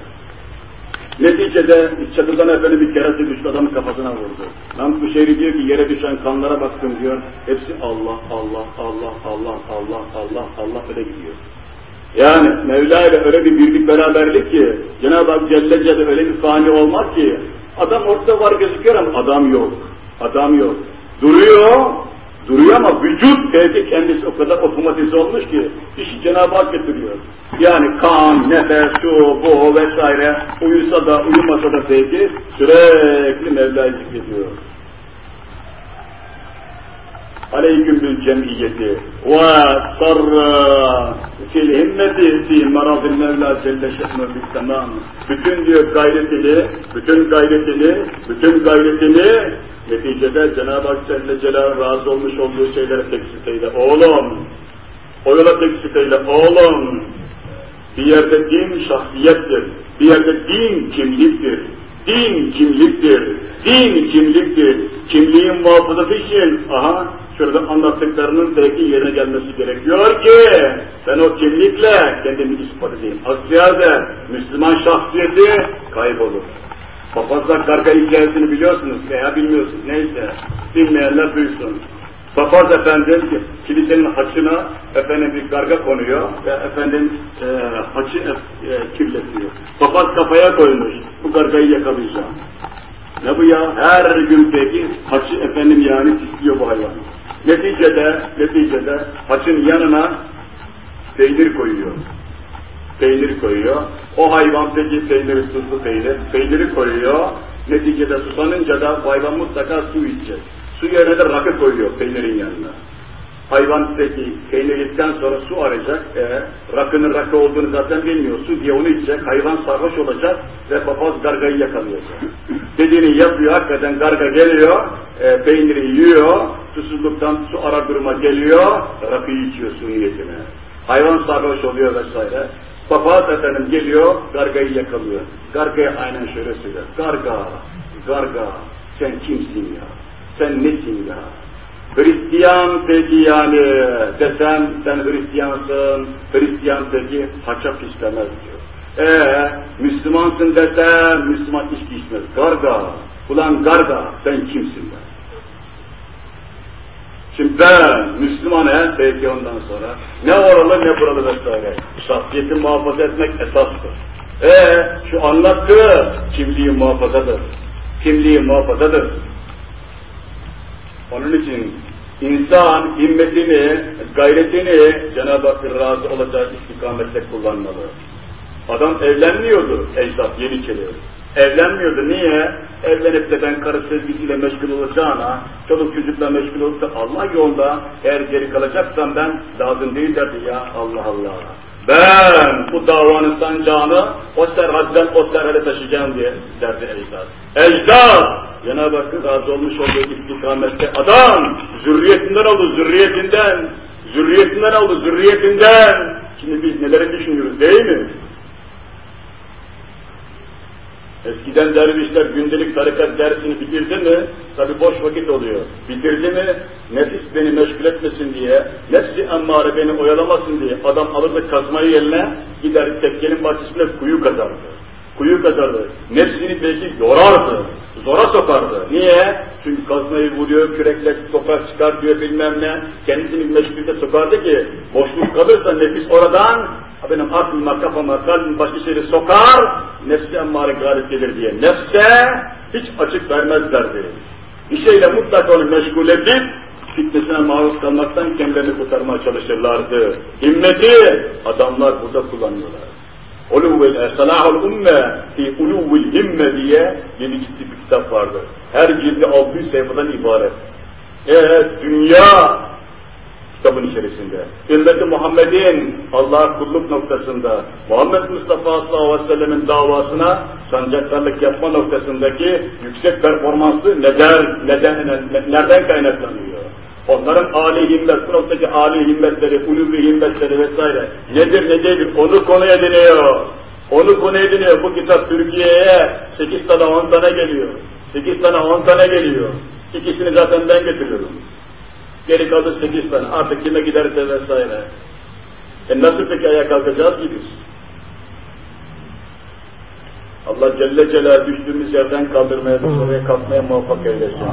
Neticede çatıdan efendim bir kerası düştü adamın kafasına vurdu. Nam Kuşeyri diyor ki yere düşen kanlara baktım diyor. Hepsi Allah, Allah, Allah, Allah, Allah, Allah, Allah öyle gidiyor. Yani Mevla ile öyle bir birlik beraberlik ki Cenab-ı Hak Celle Celle öyle bir fani olmaz ki adam ortada var gözüküyor ama adam yok. Adam yok. Duruyor, duruyor ama vücut belki kendisi o kadar otomatize olmuş ki işi Cenab-ı Hak getiriyor. Yani kan, nefes, şu, bu vesaire uyusa da uyumasa da belki sürekli Mevla'yı zikrediyor. Aleyküm bil cemiyeti ve sarra fil himmeti fi maradil mevla celle şehnu bil tamam. Bütün diyor gayretini, bütün gayretini, bütün gayretini neticede Cenab-ı Hak Celle Celal razı olmuş olduğu şeylere teksit eyle. Oğlum, o yola teksit eyle. Oğlum, bir yerde din şahsiyettir, bir yerde din kimliktir. Din kimliktir, din kimliktir. Kimliğin muhafazası için, aha şurada anlattıklarının belki yerine gelmesi gerekiyor ki ben o kimlikle kendimi ispat edeyim. Aksi halde Müslüman şahsiyeti kaybolur. Papazlar karga hikayesini biliyorsunuz veya bilmiyorsunuz neyse bilmeyenler duysun. Papaz efendim kilisenin haçına efendim bir karga konuyor ve efendim e, haçı e, e, kirletiyor. Papaz kafaya koymuş bu kargayı yakalayacağım. Ne bu ya? Her gün peki haçı efendim yani istiyor bu hayvan. Neticede, neticede haçın yanına peynir koyuyor. Peynir koyuyor. O hayvan peki peyniri tuzlu peynir. Peyniri koyuyor. Neticede susanınca da hayvan mutlaka su içecek. Su yerine de rakı koyuyor peynirin yanına. Hayvan peki peynir yedikten sonra su arayacak. E, rakının rakı olduğunu zaten bilmiyor. Su diye onu içecek. Hayvan sarhoş olacak ve papaz gargayı yakalayacak. Dediğini yapıyor. Hakikaten garga geliyor. E, peyniri yiyor. Susuzluktan su ara duruma geliyor. Rakıyı içiyor su niyetine. Hayvan sarhoş oluyor vesaire. Papaz efendim geliyor, gargayı yakalıyor. Gargaya aynen şöyle söylüyor. Garga, garga, sen kimsin ya? Sen nesin ya? Hristiyan peki yani desem sen Hristiyansın, Hristiyan peki haçak istemez diyor. Ee, Müslümansın desem Müslüman içki içmez. Garga, ulan garga sen kimsin ben? Şimdi ben Müslümanım peki ondan sonra ne oralı ne buralı vesaire. Şahsiyeti muhafaza etmek esastır. E şu anlattığı kimliği muhafazadır. Kimliği muhafazadır. Onun için insan himmetini, gayretini Cenab-ı Hakk'ın razı olacağı istikamette kullanmalı. Adam evlenmiyordu ecdat Yeniçeri. Evlenmiyordu. Niye? Evlenip de ben karı sevgisiyle meşgul olacağına, çoluk çocukla meşgul olursa Allah yolda eğer geri kalacaksam ben lazım değil derdi ya Allah Allah. Ben bu davanın sancağını o serhadden o serhade taşıyacağım diye derdi ecdat. Ecdat! Cenab-ı Hakk'ın razı olmuş olduğu istikamette adam zürriyetinden oldu, zürriyetinden, zürriyetinden oldu, zürriyetinden. Şimdi biz neleri düşünüyoruz değil mi? Eskiden dervişler gündelik tarikat dersini bitirdi mi, tabi boş vakit oluyor. Bitirdi mi, nefis beni meşgul etmesin diye, nefsi emmare beni oyalamasın diye adam alırdı kazmayı eline, gider tekkenin bahçesinde kuyu kazardı. Kuyu kazardı. Nefsini belki yorardı, zora sokardı. Niye? Çünkü kazmayı vuruyor, kürekle sokar çıkar diyor bilmem ne. Kendisini meşgulde sokardı ki, boşluk kalırsa nefis oradan benim aklıma, kafama, kalbim başka şeyleri sokar, nefsi emmare galip gelir diye. Nefse hiç açık vermezlerdi. Bir şeyle mutlaka onu meşgul edip, fitnesine maruz kalmaktan kendilerini kurtarmaya çalışırlardı. Himmeti adamlar burada kullanıyorlar. Uluvvel Salahul Umme fi Uluvvel Himme diye yeni ciddi bir kitap vardı. Her cildi 600 sayfadan ibaret. Eğer dünya kitabın içerisinde. Ümmeti Muhammed'in Allah'a kulluk noktasında, Muhammed Mustafa sallallahu aleyhi ve sellemin davasına sancaktarlık yapma noktasındaki yüksek performansı neden, neden, nereden kaynaklanıyor? Onların âli himmet, sınıftaki âli himmetleri, ulûvi himmetleri vesaire nedir ne değildir onu konu ediniyor. Onu konu ediniyor. Bu kitap Türkiye'ye 8 tane 10 tane geliyor. 8 tane 10 tane geliyor. İkisini zaten ben getiriyorum. Geri kaldı sekiz tane. Artık kime giderse vesaire. E nasıl peki ayağa kalkacağız ki biz? Allah Celle Celal düştüğümüz yerden kaldırmaya, oraya kalkmaya muvaffak eylesin.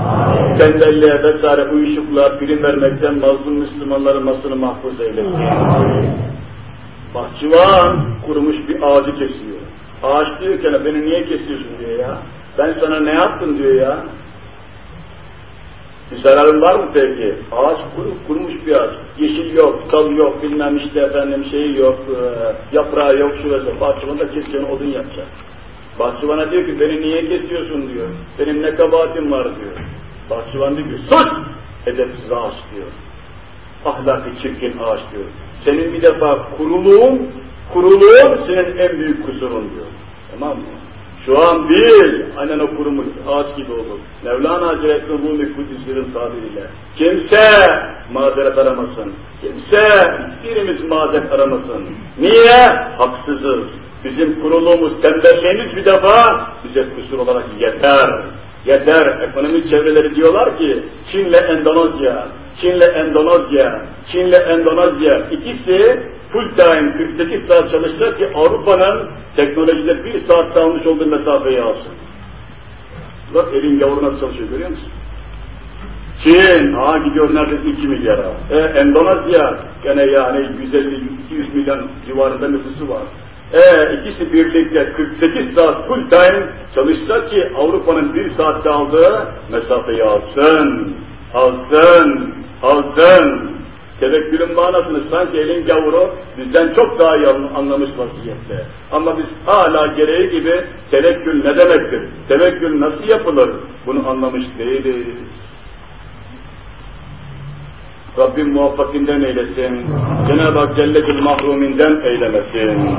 Tembelliğe vesaire uyuşukluğa prim vermekten mazlum Müslümanların masını mahfuz eylesin. Bahçıvan kurumuş bir ağacı kesiyor. Ağaç diyor ki beni niye kesiyorsun diyor ya. Ben sana ne yaptım diyor ya. Bir zararın var mı peki? Ağaç kuru, kurumuş bir ağaç. Yeşil yok, dal yok, bilmem işte efendim şeyi yok, e, yaprağı yok, şurası. Bahçıvan da keseceğini odun yapacak. Bahçıvana diyor ki beni niye kesiyorsun diyor. Benim ne kabahatim var diyor. Bahçıvan diyor ki sus! edepsiz ağaç diyor. Ahlakı çirkin ağaç diyor. Senin bir defa kuruluğun, kuruluğun senin en büyük kusurun diyor. Tamam mı? Şu an değil, aynen o kurumuş ağaç gibi olur. Mevlana Celle'nin Rumi Kudüs'ün tabiriyle. Kimse mazeret aramasın. Kimse hiçbirimiz mazeret aramasın. Niye? Haksızız. Bizim kuruluğumuz, tembelliğimiz bir defa bize kusur olarak yeter. Yeter. Ekonomi çevreleri diyorlar ki Çin'le Endonezya, Çin'le Endonezya, Çin'le Endonezya ikisi full time 48 saat çalışacak ki Avrupa'nın teknolojide bir saat almış olduğu mesafeyi alsın. Bak elin yavru nasıl çalışıyor görüyor musun? Çin, ha gidiyor neredeyse 2 milyara. E, Endonezya gene yani 150-200 milyon civarında nüfusu var. E, ikisi birlikte 48 saat full time çalışsa ki Avrupa'nın bir saatte aldığı mesafeyi alsın, alsın, alsın. Tevekkülün manasını sanki elin gavuru bizden çok daha iyi anlamış vaziyette. Ama biz hala gereği gibi tevekkül ne demektir? Tevekkül nasıl yapılır? Bunu anlamış değiliz. Rabbim muvaffakinden eylesin. Cenab-ı Hak Celle'cil mahruminden eylemesin.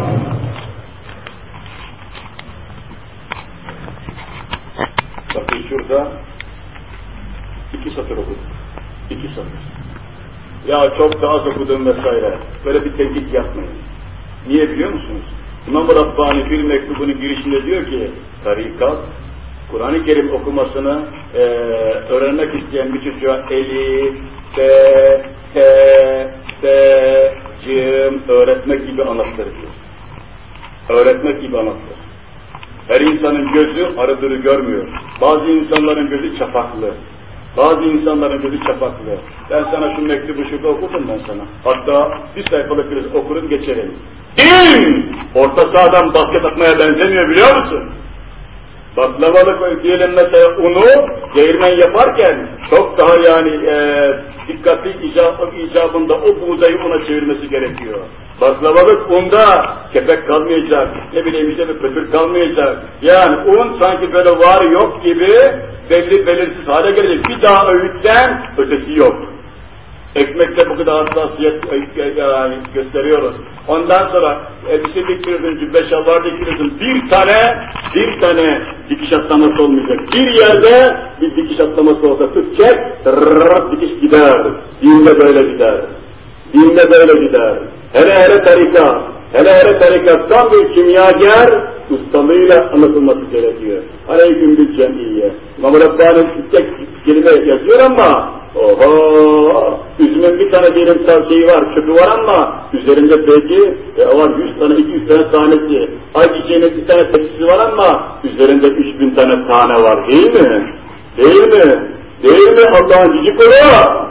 Bakın şurada iki satır okuduk. İki satır. Ya çok da az okudum vesaire. Böyle bir tenkit yapmayın. Niye biliyor musunuz? İmam-ı Rabbani bir mektubunun girişinde diyor ki, tarikat, Kur'an-ı Kerim okumasını e, öğrenmek isteyen bir çocuğa elif, te, te, te, cim öğretmek gibi anlattırıyor. Öğretmek gibi anlattır. Her insanın gözü arıdırı görmüyor. Bazı insanların gözü çapaklı. Bazı insanların gözü çapaklı. Ben sana şu mektubu şurada okudum ben sana. Hatta bir sayfalık bir okurum geçerim. Din! Orta sahadan basket atmaya benzemiyor biliyor musun? Baklavalık diyelim mesela unu değirmen yaparken çok daha yani e, dikkatli icab, icabında o buğdayı una çevirmesi gerekiyor. Baklavalık unda kepek kalmayacak, ne bileyim işte bir pötür kalmayacak. Yani un sanki böyle var yok gibi belli belirsiz hale gelecek. Bir daha öğütten ötesi yok. Ekmekte bu kadar hassasiyet yani gösteriyoruz. Ondan sonra elbise dikiriyorsun, cübbe şalvar dikiriyorsun. Bir tane, bir tane dikiş atlaması olmayacak. Bir yerde bir dikiş atlaması olsa tutacak, rrrr, dikiş gider. Dinde böyle gider. Dinde böyle gider. Hele hele tarikat, hele hele tarikattan bir kimyager ustalığıyla anlatılması gerekiyor. Aleyküm bil cemiyye. İmam Rabbani tek kelime yazıyor ama oho üzümün bir tane diyelim şeyi var, çöpü var ama üzerinde belki e, var 100 tane, 200 tane tanesi. Ayçiçeğinin bir tane tepsisi var ama üzerinde 3000 tane tane var değil mi? Değil mi? Değil mi Allah'ın cici kulu?